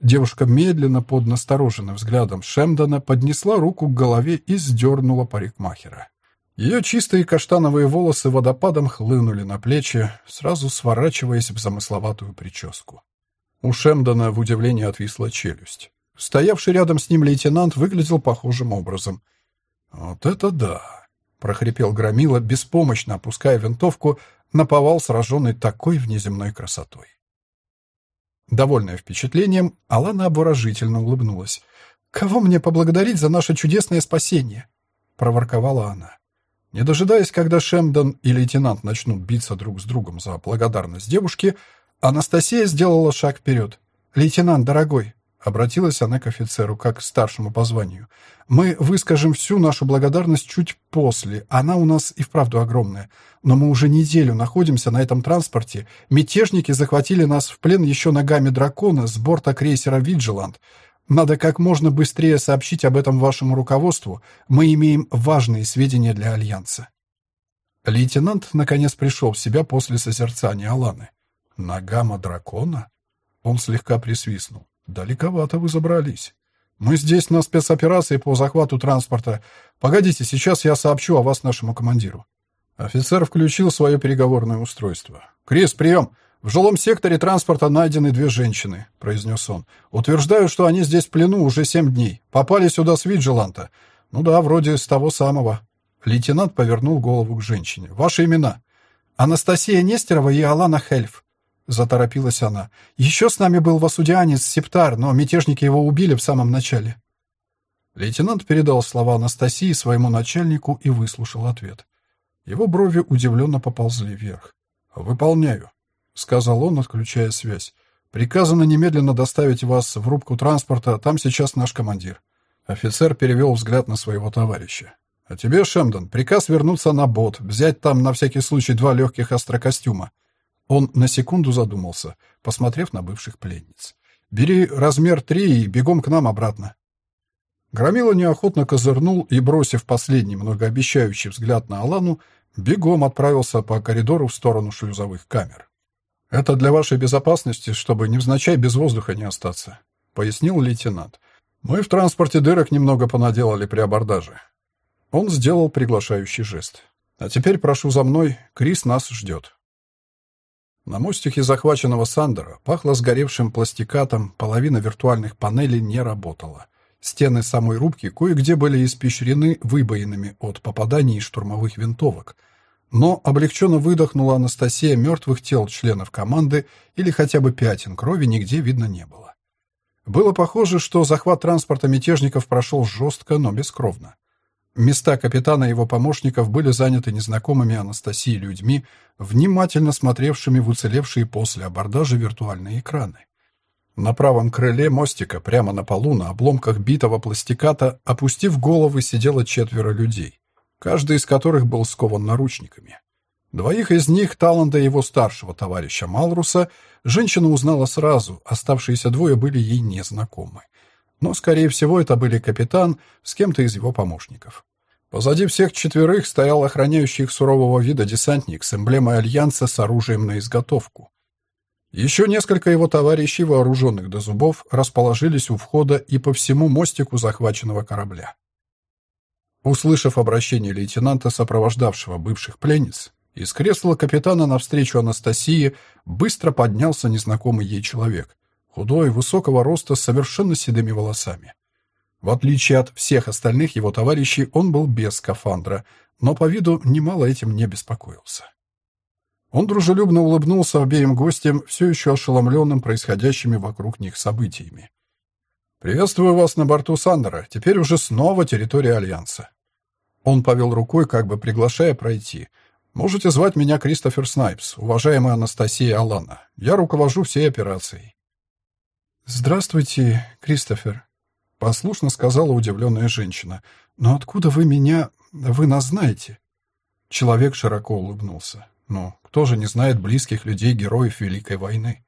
S1: Девушка медленно, под настороженным взглядом Шемдона, поднесла руку к голове и сдернула парикмахера. Ее чистые каштановые волосы водопадом хлынули на плечи, сразу сворачиваясь в замысловатую прическу. У Шемдона в удивлении отвисла челюсть. Стоявший рядом с ним лейтенант выглядел похожим образом. «Вот это да!» — прохрипел Громила, беспомощно опуская винтовку на повал, сраженный такой внеземной красотой. Довольная впечатлением, Алана обворожительно улыбнулась. «Кого мне поблагодарить за наше чудесное спасение?» — проворковала она. Не дожидаясь, когда Шемдон и лейтенант начнут биться друг с другом за благодарность девушки, Анастасия сделала шаг вперед. «Лейтенант, дорогой, Обратилась она к офицеру, как к старшему по званию. «Мы выскажем всю нашу благодарность чуть после. Она у нас и вправду огромная. Но мы уже неделю находимся на этом транспорте. Мятежники захватили нас в плен еще ногами дракона с борта крейсера «Виджиланд». Надо как можно быстрее сообщить об этом вашему руководству. Мы имеем важные сведения для Альянса». Лейтенант наконец пришел в себя после созерцания Аланы. «Ногама дракона?» Он слегка присвистнул. «Далековато вы забрались. Мы здесь на спецоперации по захвату транспорта. Погодите, сейчас я сообщу о вас нашему командиру». Офицер включил свое переговорное устройство. «Крис, прием! В жилом секторе транспорта найдены две женщины», — произнес он. «Утверждаю, что они здесь в плену уже семь дней. Попали сюда с Виджиланта. Ну да, вроде с того самого». Лейтенант повернул голову к женщине. «Ваши имена?» «Анастасия Нестерова и Алана Хельф», — заторопилась она. «Еще с нами был васудианец Септар, но мятежники его убили в самом начале». Лейтенант передал слова Анастасии своему начальнику и выслушал ответ. Его брови удивленно поползли вверх. «Выполняю», — сказал он, отключая связь. «Приказано немедленно доставить вас в рубку транспорта, там сейчас наш командир». Офицер перевел взгляд на своего товарища. «А тебе, Шемдон, приказ вернуться на бот, взять там на всякий случай два легких острокостюма. Он на секунду задумался, посмотрев на бывших пленниц. «Бери размер три и бегом к нам обратно». Громила неохотно козырнул и, бросив последний многообещающий взгляд на Алану, бегом отправился по коридору в сторону шлюзовых камер. «Это для вашей безопасности, чтобы невзначай без воздуха не остаться», — пояснил лейтенант. «Мы в транспорте дырок немного понаделали при абордаже». Он сделал приглашающий жест. «А теперь прошу за мной, Крис нас ждет». На мостике захваченного Сандера пахло сгоревшим пластикатом, половина виртуальных панелей не работала. Стены самой рубки кое-где были испещрены выбоинами от попаданий штурмовых винтовок. Но облегченно выдохнула Анастасия мертвых тел членов команды или хотя бы пятен крови нигде видно не было. Было похоже, что захват транспорта мятежников прошел жестко, но бескровно. Места капитана и его помощников были заняты незнакомыми Анастасии людьми, внимательно смотревшими в уцелевшие после абордажа виртуальные экраны. На правом крыле мостика, прямо на полу, на обломках битого пластиката, опустив головы, сидело четверо людей, каждый из которых был скован наручниками. Двоих из них, Таланда и его старшего товарища Малруса, женщина узнала сразу, оставшиеся двое были ей незнакомы но, скорее всего, это были капитан с кем-то из его помощников. Позади всех четверых стоял охраняющий их сурового вида десантник с эмблемой Альянса с оружием на изготовку. Еще несколько его товарищей, вооруженных до зубов, расположились у входа и по всему мостику захваченного корабля. Услышав обращение лейтенанта, сопровождавшего бывших пленниц, из кресла капитана навстречу Анастасии быстро поднялся незнакомый ей человек, худой, высокого роста, с совершенно седыми волосами. В отличие от всех остальных его товарищей, он был без скафандра, но по виду немало этим не беспокоился. Он дружелюбно улыбнулся обеим гостям, все еще ошеломленным происходящими вокруг них событиями. «Приветствую вас на борту Сандера, теперь уже снова территория Альянса». Он повел рукой, как бы приглашая пройти. «Можете звать меня Кристофер Снайпс, уважаемая Анастасия Алана. Я руковожу всей операцией». «Здравствуйте, Кристофер», — послушно сказала удивленная женщина. «Но откуда вы меня... вы нас знаете?» Человек широко улыбнулся. «Ну, кто же не знает близких людей героев Великой войны?»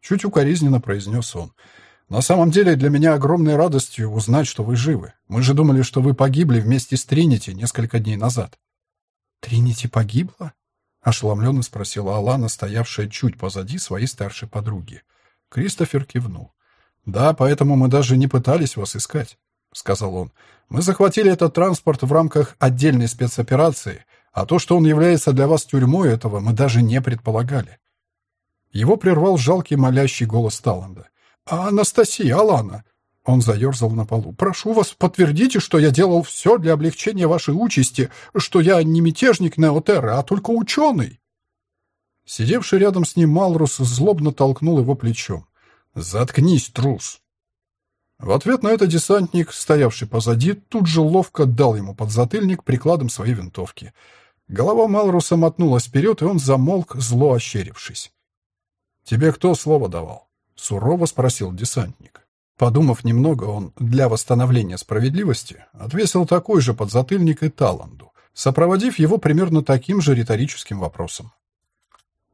S1: Чуть укоризненно произнес он. «На самом деле для меня огромной радостью узнать, что вы живы. Мы же думали, что вы погибли вместе с Тринити несколько дней назад». «Тринити погибла?» — ошеломленно спросила Алана, стоявшая чуть позади своей старшей подруги. Кристофер кивнул. «Да, поэтому мы даже не пытались вас искать», — сказал он. «Мы захватили этот транспорт в рамках отдельной спецоперации, а то, что он является для вас тюрьмой, этого мы даже не предполагали». Его прервал жалкий молящий голос Таланда. «А Анастасия, Алана!» Он заерзал на полу. «Прошу вас, подтвердите, что я делал все для облегчения вашей участи, что я не мятежник Неотерра, а только ученый!» Сидевший рядом с ним Малрус злобно толкнул его плечом. «Заткнись, трус!» В ответ на это десантник, стоявший позади, тут же ловко дал ему подзатыльник прикладом своей винтовки. Голова Малруса мотнулась вперед, и он замолк, зло ощерившись. «Тебе кто слово давал?» — сурово спросил десантник. Подумав немного, он для восстановления справедливости отвесил такой же подзатыльник и Таланду, сопроводив его примерно таким же риторическим вопросом.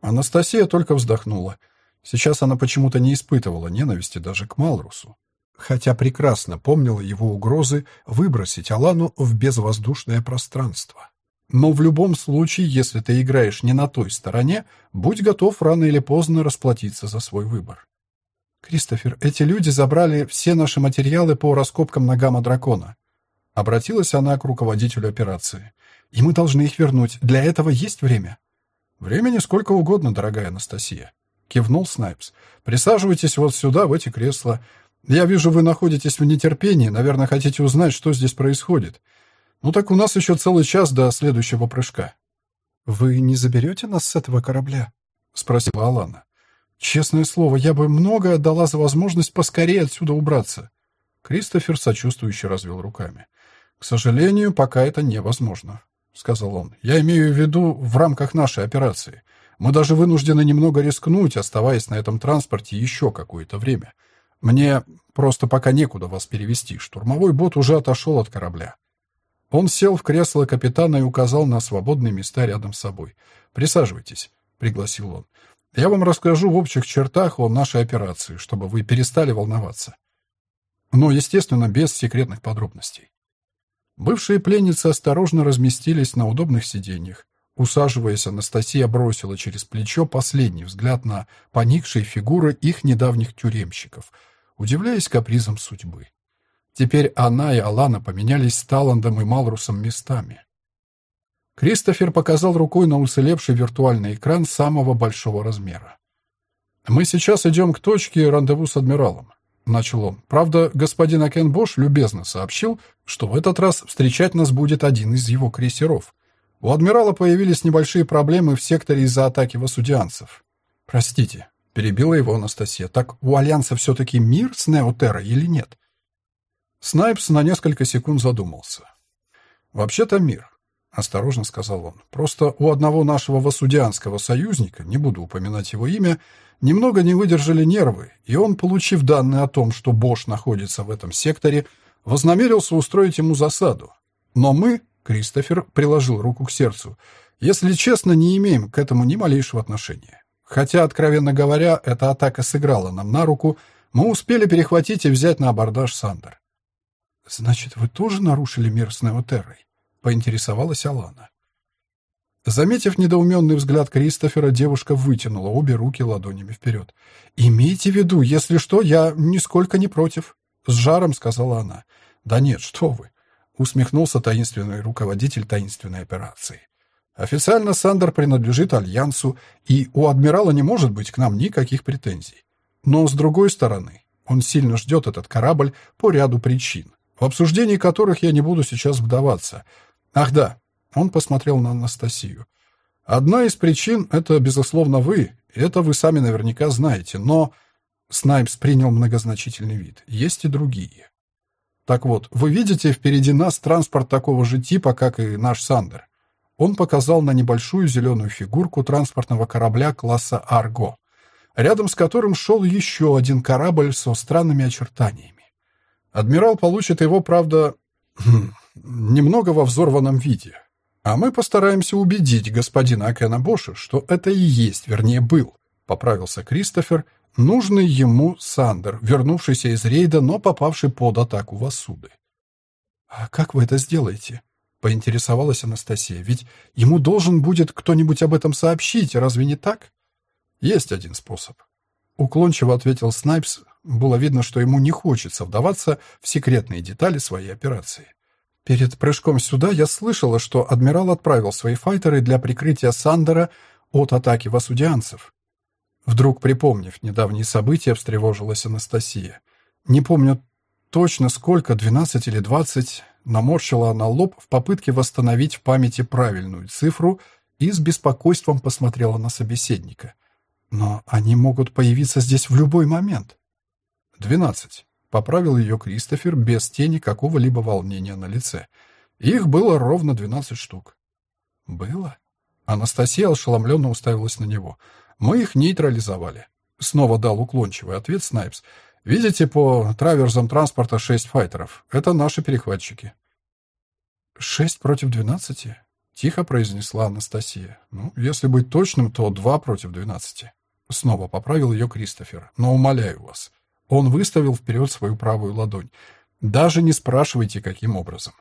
S1: Анастасия только вздохнула. Сейчас она почему-то не испытывала ненависти даже к Малрусу, хотя прекрасно помнила его угрозы выбросить Алану в безвоздушное пространство. Но в любом случае, если ты играешь не на той стороне, будь готов рано или поздно расплатиться за свой выбор. «Кристофер, эти люди забрали все наши материалы по раскопкам на гамма-дракона». Обратилась она к руководителю операции. «И мы должны их вернуть. Для этого есть время?» «Времени сколько угодно, дорогая Анастасия», — кивнул Снайпс. «Присаживайтесь вот сюда, в эти кресла. Я вижу, вы находитесь в нетерпении, наверное, хотите узнать, что здесь происходит. Ну так у нас еще целый час до следующего прыжка». «Вы не заберете нас с этого корабля?» — спросила Алана. Честное слово, я бы многое отдала за возможность поскорее отсюда убраться. Кристофер сочувствующе развел руками. К сожалению, пока это невозможно, сказал он. Я имею в виду в рамках нашей операции. Мы даже вынуждены немного рискнуть, оставаясь на этом транспорте еще какое-то время. Мне просто пока некуда вас перевести. Штурмовой бот уже отошел от корабля. Он сел в кресло капитана и указал на свободные места рядом с собой. «Присаживайтесь», — пригласил он. Я вам расскажу в общих чертах о нашей операции, чтобы вы перестали волноваться. Но, естественно, без секретных подробностей. Бывшие пленницы осторожно разместились на удобных сиденьях. Усаживаясь, Анастасия бросила через плечо последний взгляд на поникшие фигуры их недавних тюремщиков, удивляясь капризам судьбы. Теперь она и Алана поменялись с Таландом и Малрусом местами. Кристофер показал рукой на уцелевший виртуальный экран самого большого размера. «Мы сейчас идем к точке рандеву с адмиралом», — начал он. «Правда, господин Акен Бош любезно сообщил, что в этот раз встречать нас будет один из его крейсеров. У адмирала появились небольшие проблемы в секторе из-за атаки васудианцев». «Простите», — перебила его Анастасия. «Так у Альянса все-таки мир с Неотеррой или нет?» Снайпс на несколько секунд задумался. «Вообще-то мир. — осторожно сказал он. «Просто у одного нашего васудианского союзника, не буду упоминать его имя, немного не выдержали нервы, и он, получив данные о том, что Бош находится в этом секторе, вознамерился устроить ему засаду. Но мы, Кристофер приложил руку к сердцу, если честно, не имеем к этому ни малейшего отношения. Хотя, откровенно говоря, эта атака сыграла нам на руку, мы успели перехватить и взять на абордаж Сандер. «Значит, вы тоже нарушили мир с Неотеррой?» — поинтересовалась Алана. Заметив недоуменный взгляд Кристофера, девушка вытянула обе руки ладонями вперед. «Имейте в виду, если что, я нисколько не против», — с жаром сказала она. «Да нет, что вы», — усмехнулся таинственный руководитель таинственной операции. «Официально Сандер принадлежит Альянсу, и у адмирала не может быть к нам никаких претензий. Но, с другой стороны, он сильно ждет этот корабль по ряду причин, в обсуждении которых я не буду сейчас вдаваться, Ах да, он посмотрел на Анастасию. Одна из причин — это, безусловно, вы. Это вы сами наверняка знаете, но... Снайпс принял многозначительный вид. Есть и другие. Так вот, вы видите впереди нас транспорт такого же типа, как и наш Сандер. Он показал на небольшую зеленую фигурку транспортного корабля класса «Арго», рядом с которым шел еще один корабль со странными очертаниями. Адмирал получит его, правда, немного во взорванном виде. А мы постараемся убедить господина Акена Боша, что это и есть, вернее, был, поправился Кристофер, нужный ему Сандер, вернувшийся из рейда, но попавший под атаку Васуды. «А как вы это сделаете?» — поинтересовалась Анастасия. «Ведь ему должен будет кто-нибудь об этом сообщить, разве не так?» «Есть один способ», — уклончиво ответил Снайпс. Было видно, что ему не хочется вдаваться в секретные детали своей операции. Перед прыжком сюда я слышала, что адмирал отправил свои файтеры для прикрытия Сандера от атаки васудианцев. Вдруг, припомнив недавние события, встревожилась Анастасия. Не помню, точно сколько, 12 или 20, наморщила она лоб в попытке восстановить в памяти правильную цифру и с беспокойством посмотрела на собеседника. Но они могут появиться здесь в любой момент. «Двенадцать», — поправил ее Кристофер без тени какого-либо волнения на лице. «Их было ровно двенадцать штук». «Было?» Анастасия ошеломленно уставилась на него. «Мы их нейтрализовали». Снова дал уклончивый ответ Снайпс. «Видите, по траверзам транспорта шесть файтеров. Это наши перехватчики». «Шесть против двенадцати?» — тихо произнесла Анастасия. «Ну, если быть точным, то два против двенадцати». Снова поправил ее Кристофер. «Но умоляю вас». Он выставил вперед свою правую ладонь. «Даже не спрашивайте, каким образом».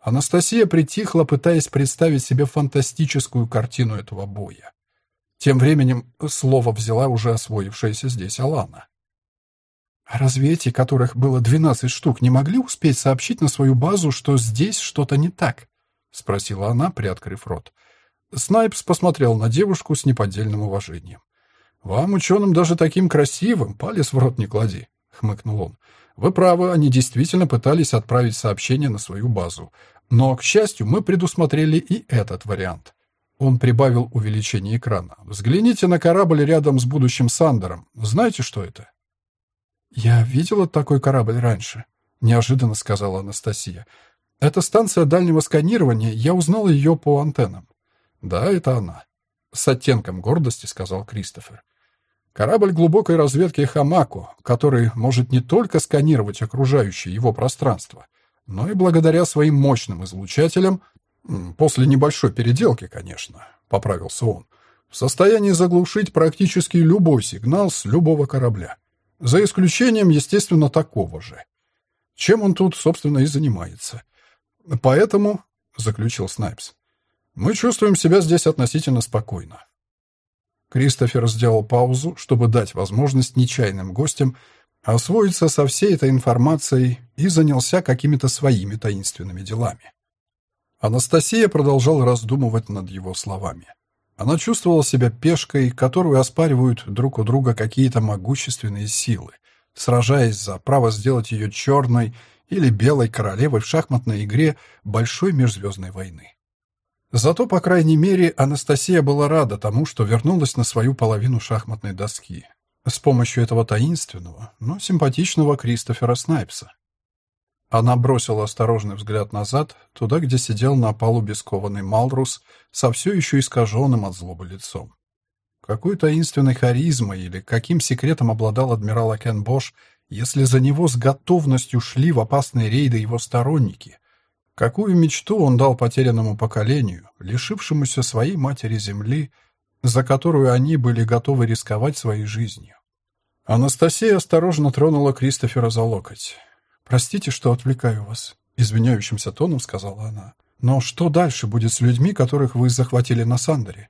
S1: Анастасия притихла, пытаясь представить себе фантастическую картину этого боя. Тем временем слово взяла уже освоившаяся здесь Алана. «А разве эти, которых было двенадцать штук, не могли успеть сообщить на свою базу, что здесь что-то не так?» — спросила она, приоткрыв рот. Снайпс посмотрел на девушку с неподдельным уважением. «Вам, ученым, даже таким красивым, палец в рот не клади», — хмыкнул он. «Вы правы, они действительно пытались отправить сообщение на свою базу. Но, к счастью, мы предусмотрели и этот вариант». Он прибавил увеличение экрана. «Взгляните на корабль рядом с будущим Сандером. Знаете, что это?» «Я видела такой корабль раньше», — неожиданно сказала Анастасия. «Это станция дальнего сканирования, я узнала ее по антеннам». «Да, это она», — с оттенком гордости сказал Кристофер. «Корабль глубокой разведки Хамаку, который может не только сканировать окружающее его пространство, но и благодаря своим мощным излучателям, после небольшой переделки, конечно», — поправился он, в состоянии заглушить практически любой сигнал с любого корабля. За исключением, естественно, такого же. Чем он тут, собственно, и занимается. Поэтому, — заключил Снайпс, — мы чувствуем себя здесь относительно спокойно. Кристофер сделал паузу, чтобы дать возможность нечаянным гостям освоиться со всей этой информацией и занялся какими-то своими таинственными делами. Анастасия продолжала раздумывать над его словами. Она чувствовала себя пешкой, которую оспаривают друг у друга какие-то могущественные силы, сражаясь за право сделать ее черной или белой королевой в шахматной игре большой межзвездной войны. Зато, по крайней мере, Анастасия была рада тому, что вернулась на свою половину шахматной доски с помощью этого таинственного, но симпатичного Кристофера Снайпса. Она бросила осторожный взгляд назад, туда, где сидел на палубе скованный Малрус со все еще искаженным от злобы лицом. Какой таинственной харизмой или каким секретом обладал адмирал Акен Бош, если за него с готовностью шли в опасные рейды его сторонники? Какую мечту он дал потерянному поколению, лишившемуся своей матери земли, за которую они были готовы рисковать своей жизнью? Анастасия осторожно тронула Кристофера за локоть. «Простите, что отвлекаю вас», — извиняющимся тоном сказала она. «Но что дальше будет с людьми, которых вы захватили на Сандере?»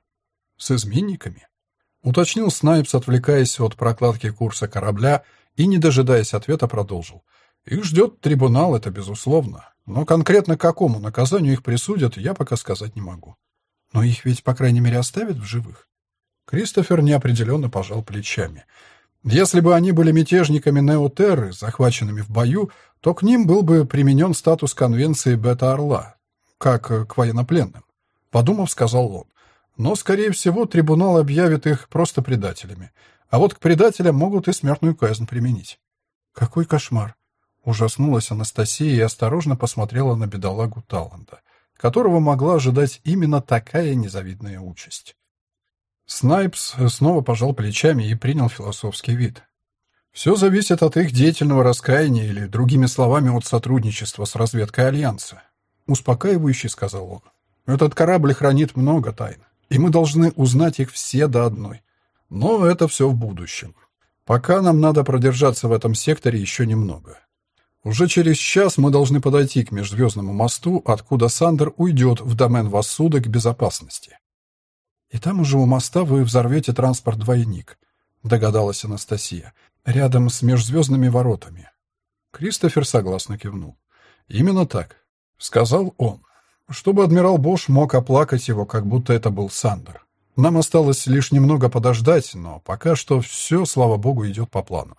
S1: «С изменниками?» — уточнил Снайпс, отвлекаясь от прокладки курса корабля и, не дожидаясь ответа, продолжил. «Их ждет трибунал, это безусловно. Но конкретно какому наказанию их присудят, я пока сказать не могу. Но их ведь, по крайней мере, оставят в живых?» Кристофер неопределенно пожал плечами — если бы они были мятежниками Неотерры, захваченными в бою, то к ним был бы применен статус конвенции Бета-Орла, как к военнопленным. Подумав, сказал он. Но, скорее всего, трибунал объявит их просто предателями. А вот к предателям могут и смертную казнь применить. Какой кошмар! Ужаснулась Анастасия и осторожно посмотрела на бедолагу Таланда, которого могла ожидать именно такая незавидная участь. Снайпс снова пожал плечами и принял философский вид. Все зависит от их деятельного раскаяния или, другими словами, от сотрудничества с разведкой Альянса. Успокаивающе сказал он. Этот корабль хранит много тайн, и мы должны узнать их все до одной. Но это все в будущем. Пока нам надо продержаться в этом секторе еще немного. Уже через час мы должны подойти к межзвездному мосту, откуда Сандер уйдет в домен Вассуда безопасности. «И там уже у моста вы взорвете транспорт-двойник», — догадалась Анастасия, «рядом с межзвездными воротами». Кристофер согласно кивнул. «Именно так», — сказал он, чтобы адмирал Бош мог оплакать его, как будто это был Сандер. Нам осталось лишь немного подождать, но пока что все, слава богу, идет по плану.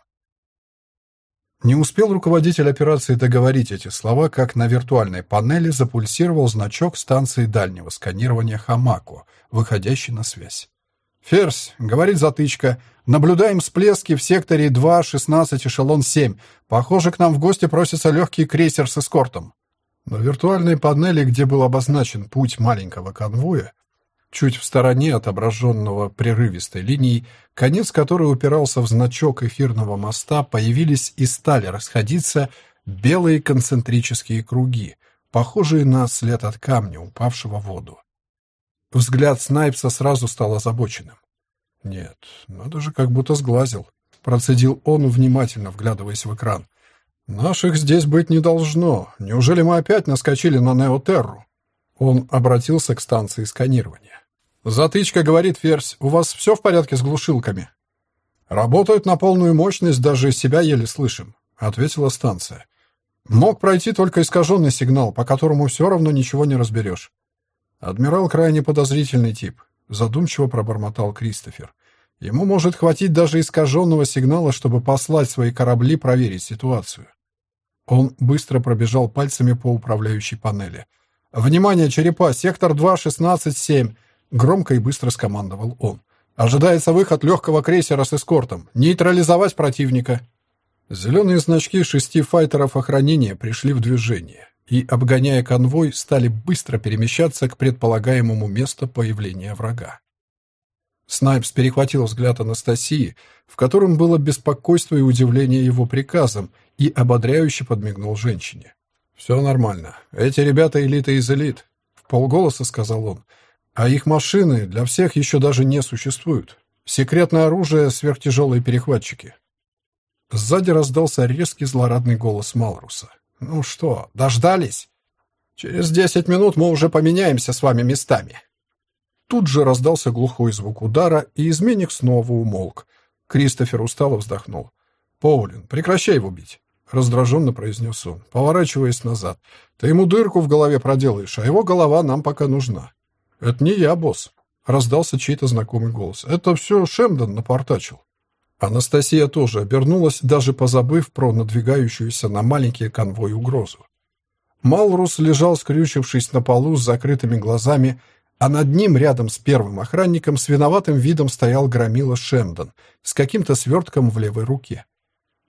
S1: Не успел руководитель операции договорить эти слова, как на виртуальной панели запульсировал значок станции дальнего сканирования Хамако, выходящий на связь. «Ферзь», — говорит затычка, — «наблюдаем всплески в секторе 2, 16, эшелон 7. Похоже, к нам в гости просится легкий крейсер с эскортом». На виртуальной панели, где был обозначен путь маленького конвоя, чуть в стороне отображенного прерывистой линией, конец которой упирался в значок эфирного моста, появились и стали расходиться белые концентрические круги, похожие на след от камня, упавшего в воду. Взгляд Снайпса сразу стал озабоченным. «Нет, надо же, как будто сглазил», — процедил он, внимательно вглядываясь в экран. «Наших здесь быть не должно. Неужели мы опять наскочили на Неотерру?» Он обратился к станции сканирования. «Затычка, — говорит Ферзь, — у вас все в порядке с глушилками?» «Работают на полную мощность, даже себя еле слышим», — ответила станция. «Мог пройти только искаженный сигнал, по которому все равно ничего не разберешь». «Адмирал крайне подозрительный тип», — задумчиво пробормотал Кристофер. «Ему может хватить даже искаженного сигнала, чтобы послать свои корабли проверить ситуацию». Он быстро пробежал пальцами по управляющей панели. «Внимание, черепа! Сектор 2, 16-7!» Громко и быстро скомандовал он. «Ожидается выход легкого крейсера с эскортом. Нейтрализовать противника!» Зеленые значки шести файтеров охранения пришли в движение и, обгоняя конвой, стали быстро перемещаться к предполагаемому месту появления врага. Снайпс перехватил взгляд Анастасии, в котором было беспокойство и удивление его приказом, и ободряюще подмигнул женщине. «Все нормально. Эти ребята элита из элит», — в полголоса сказал он. «А их машины для всех еще даже не существуют. Секретное оружие — сверхтяжелые перехватчики». Сзади раздался резкий злорадный голос Малруса. «Ну что, дождались? Через десять минут мы уже поменяемся с вами местами». Тут же раздался глухой звук удара, и изменник снова умолк. Кристофер устало вздохнул. «Поулин, прекращай его бить. — раздраженно произнес он, поворачиваясь назад. «Ты ему дырку в голове проделаешь, а его голова нам пока нужна». «Это не я, босс», — раздался чей-то знакомый голос. «Это все Шемдон напортачил». Анастасия тоже обернулась, даже позабыв про надвигающуюся на маленький конвой угрозу. Малрус лежал, скрючившись на полу с закрытыми глазами, а над ним, рядом с первым охранником, с виноватым видом стоял громила Шемдон с каким-то свертком в левой руке.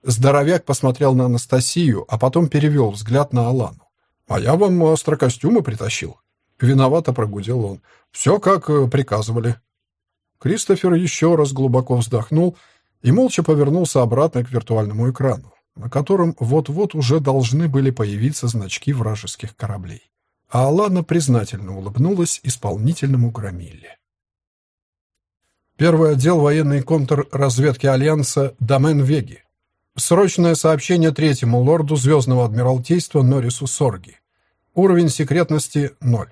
S1: Здоровяк посмотрел на Анастасию, а потом перевел взгляд на Алану. «А я вам острокостюмы притащил». Виновато прогудел он. «Все, как э, приказывали». Кристофер еще раз глубоко вздохнул и молча повернулся обратно к виртуальному экрану, на котором вот-вот уже должны были появиться значки вражеских кораблей. А Алана признательно улыбнулась исполнительному громиле. Первый отдел военной контрразведки Альянса Домен Веги Срочное сообщение третьему лорду Звездного Адмиралтейства Норису Сорги. Уровень секретности – ноль.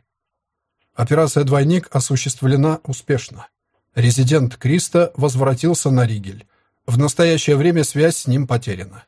S1: Операция «Двойник» осуществлена успешно. Резидент Криста возвратился на Ригель. В настоящее время связь с ним потеряна.